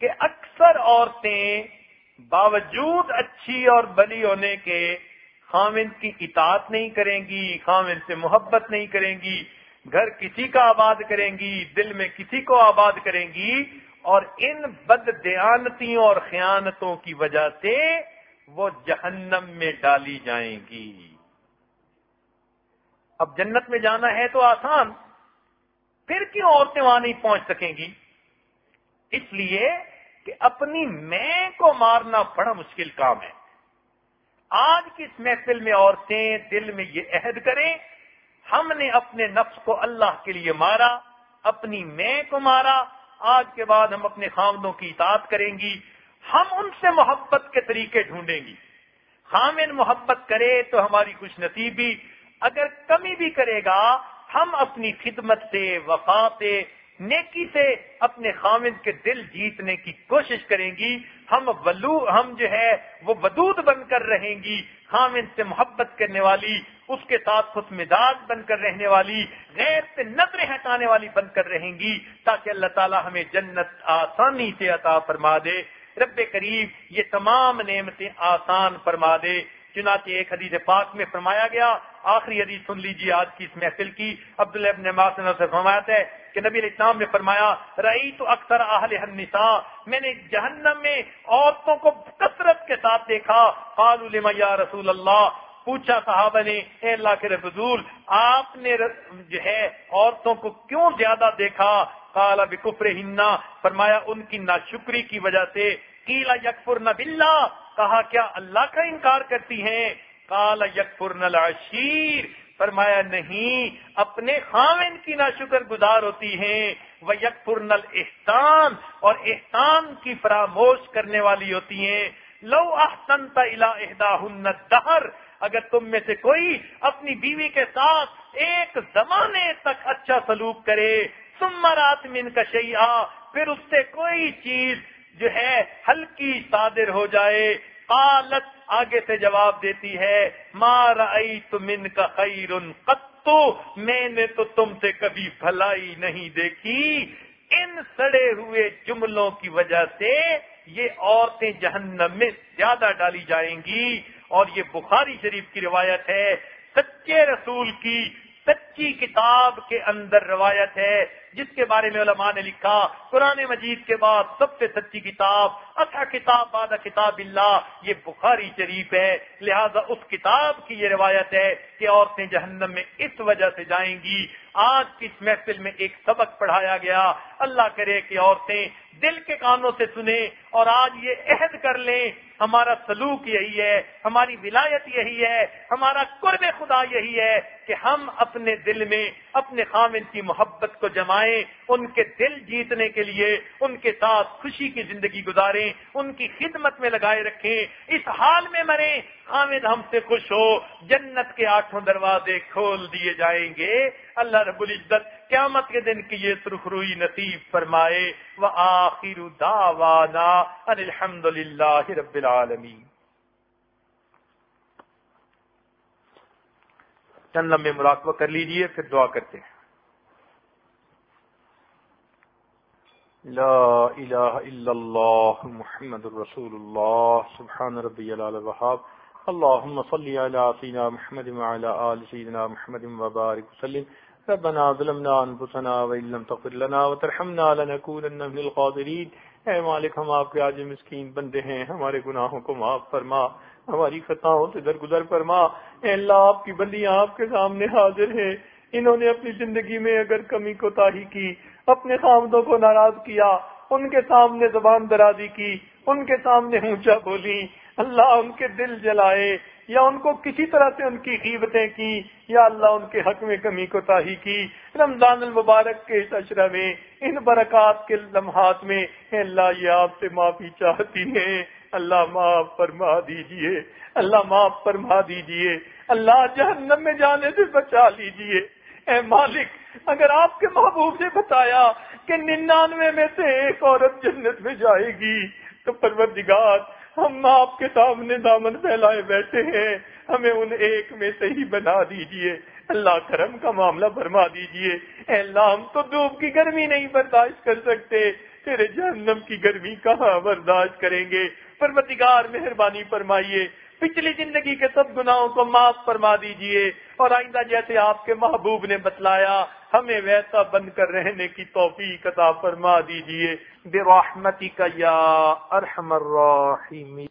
کہ اکثر عورتیں باوجود اچھی اور بلی ہونے کے خامند کی اطاعت نہیں کریں گی، خامند سے محبت نہیں کریں گی، گھر کسی کا آباد کریں گی، دل میں کسی کو آباد کریں گی اور ان بد دیانتیوں اور خیانتوں کی وجہ سے وہ جہنم میں ڈالی جائیں گی۔ اب جنت میں جانا ہے تو آسان، پھر کیوں عورتیں وہاں نہیں پہنچ سکیں گی؟ اس لیے کہ اپنی میں کو مارنا بڑا مشکل کام ہے۔ آج کی اس محفل میں عورتیں دل میں یہ عہد کریں؟ ہم نے اپنے نفس کو اللہ کے لیے مارا، اپنی میں کو مارا، آج کے بعد ہم اپنے خامدوں کی اطاعت کریں گی، ہم ان سے محبت کے طریقے ڈھونڈیں گی۔ خامن محبت کرے تو ہماری خوش نصیبی، اگر کمی بھی کرے گا، ہم اپنی خدمت سے وفا سے نیکی سے اپنے خامد کے دل جیتنے کی کوشش کریں گی۔ ہم ولو، ہم جو ہے، وہ ودود بن کر رہیں گی۔ خامد سے محبت کرنے والی، اس کے ساتھ خوش مزاج بن کر رہنے والی غیر سے نظریں ہٹانے والی بن کر رہیں گی۔ تاکہ اللہ تعالی ہمیں جنت آسانی سے عطا فرما دے۔ رب قریب یہ تمام نعمتیں آسان فرما دے۔ چنانچہ ایک حدیث پاک میں فرمایا گیا، آخری حدیث سن لیجیے آج کی اس محفل کی۔ عبداللہ ابن سے فرمایا ہے کہ نبی اسلام نے فرمایا رئی تو اکثر اہل النساء، میں نے جہنم میں عورتوں کو کثرت کے ساتھ دیکھا۔ قالوا لما یا رسول اللہ؟ پوچھا صحابہ نے، اے اللہ کے رسول، آپ نے جو ہے عورتوں کو کیوں زیادہ دیکھا؟ کالا بکفر ہننا فرمایا، ان کی ناشکری کی وجہ سے۔ کیلا یکفر نہ کہا، کیا اللہ کا انکار کرتی ہیں؟ کالا یکفر العشیر. فرمایا، نہیں، اپنے خامن کی نا شکر گزار ہوتی ہیں۔ وہ یکفر نل احسان اور احسان کی فراموش کرنے والی ہوتی ہیں۔ لو احسن الا اہدا دہر اگر تم میں سے کوئی اپنی بیوی کے ساتھ ایک زمانے تک اچھا سلوک کرے سمرات من کا پھر اس سے کوئی چیز جو ہے ہلکی صادر ہو جائے۔ قالت آگے سے جواب دیتی ہے مار من کا خیر قطو میں نے تو تم سے کبھی بھلائی نہیں دیکھی۔ ان سڑے ہوئے جملوں کی وجہ سے یہ عورتیں جہنم میں زیادہ ڈالی جائیں گی۔ اور یہ بخاری شریف کی روایت ہے، سچے رسول کی سچی کتاب کے اندر روایت ہے، جس کے بارے میں علماء نے لکھا، قرآن مجید کے بعد سب سے سچی کتاب اچھا کتاب باد کتاب اللہ، یہ بخاری شریف ہے۔ لہذا اس کتاب کی یہ روایت ہے کہ عورتیں جہنم میں اس وجہ سے جائیں گی۔ آج کی اس محفل میں ایک سبق پڑھایا گیا۔ اللہ کرے کہ عورتیں دل کے کانوں سے سنیں اور آج یہ عہد کر لیں، ہمارا سلوک یہی ہے، ہماری ولایت یہی ہے، ہمارا قرب خدا یہی ہے کہ ہم اپنے دل میں، اپنے خامن کی محبت کو جمائیں، ان کے دل جیتنے کے لیے، ان کے ساتھ خوشی کی زندگی گزاریں، ان کی خدمت میں لگائے رکھیں، اس حال میں مریں حامد ہم سے خوش ہو، جنت کے آٹھوں دروازے کھول دیے جائیں گے۔ اللہ رب العزت قیامت کے دن کی یہ سرخ روئی نصیب فرمائے وہ آخر داوانا الحمد للہ رب العالمین۔ چند لمبے مراقبہ کر لیجیے، پھر دعا کرتے ہیں۔ لا الہ الا اللہ محمد الرسول اللہ، سبحان ربی الوحاب اللهم صل على سيدنا محمد وعلى آل سيدنا محمد وبارك وسلم۔ ربنا ظلمنا انفسنا وان لم تغفر لنا وترحمنا لنكونن من الخاسرين۔ اے مالک، ہم آپ کے آج مسکین بندے ہیں، ہمارے گناہوں کو معاف فرما، ہماری خطاؤں سے درگزر فرما۔ اے اللہ، آپ کی بندیاں آپ کے سامنے حاضر ہیں انہوں نے اپنی زندگی میں اگر کمی کو تاہی کی، اپنے خامدوں کو ناراض کیا، ان کے سامنے زبان درازی کی، ان کے سامنے اونچا بولی۔ اللہ ان کے دل جلائے۔ یا ان کو کسی طرح سے ان کی قیمتیں کی، یا اللہ ان کے حق میں کمی کو تاہی کی۔ رمضان المبارک کے اس اشرہ میں، ان برکات کے لمحات میں اللہ، یہ آپ سے معافی چاہتی ہیں۔ اللہ معاف فرما دیجیے۔ اللہ معاف فرما دیجیے۔ اللہ جہنم میں جانے سے بچا لیجیے۔ اے مالک، اگر آپ کے محبوب نے بتایا کہ ننانوے میں سے ایک عورت جنت میں جائے گی، تو پروردگار ہم آپ کے سامنے دامن پھیلائے بیٹھے ہیں۔ ہمیں ان ایک میں سے ہی بنا دیجیے۔ اللہ کرم کا معاملہ فرما دیجیے۔ اے اللہ، ہم تو دھوپ کی گرمی نہیں برداشت کر سکتے۔ تیرے جہنم کی گرمی کہاں برداشت کریں گے؟ پروردگار، مہربانی فرمائیے۔ پچھلی زندگی کے سب گناہوں کو معاف فرما دیجیے۔ اور آئندہ جیسے آپ کے محبوب نے بتلایا، ہمیں ویسا بن کر رہنے کی توفیق عطا فرما دیجیے۔ برحمتك يا ارحم الراحمين.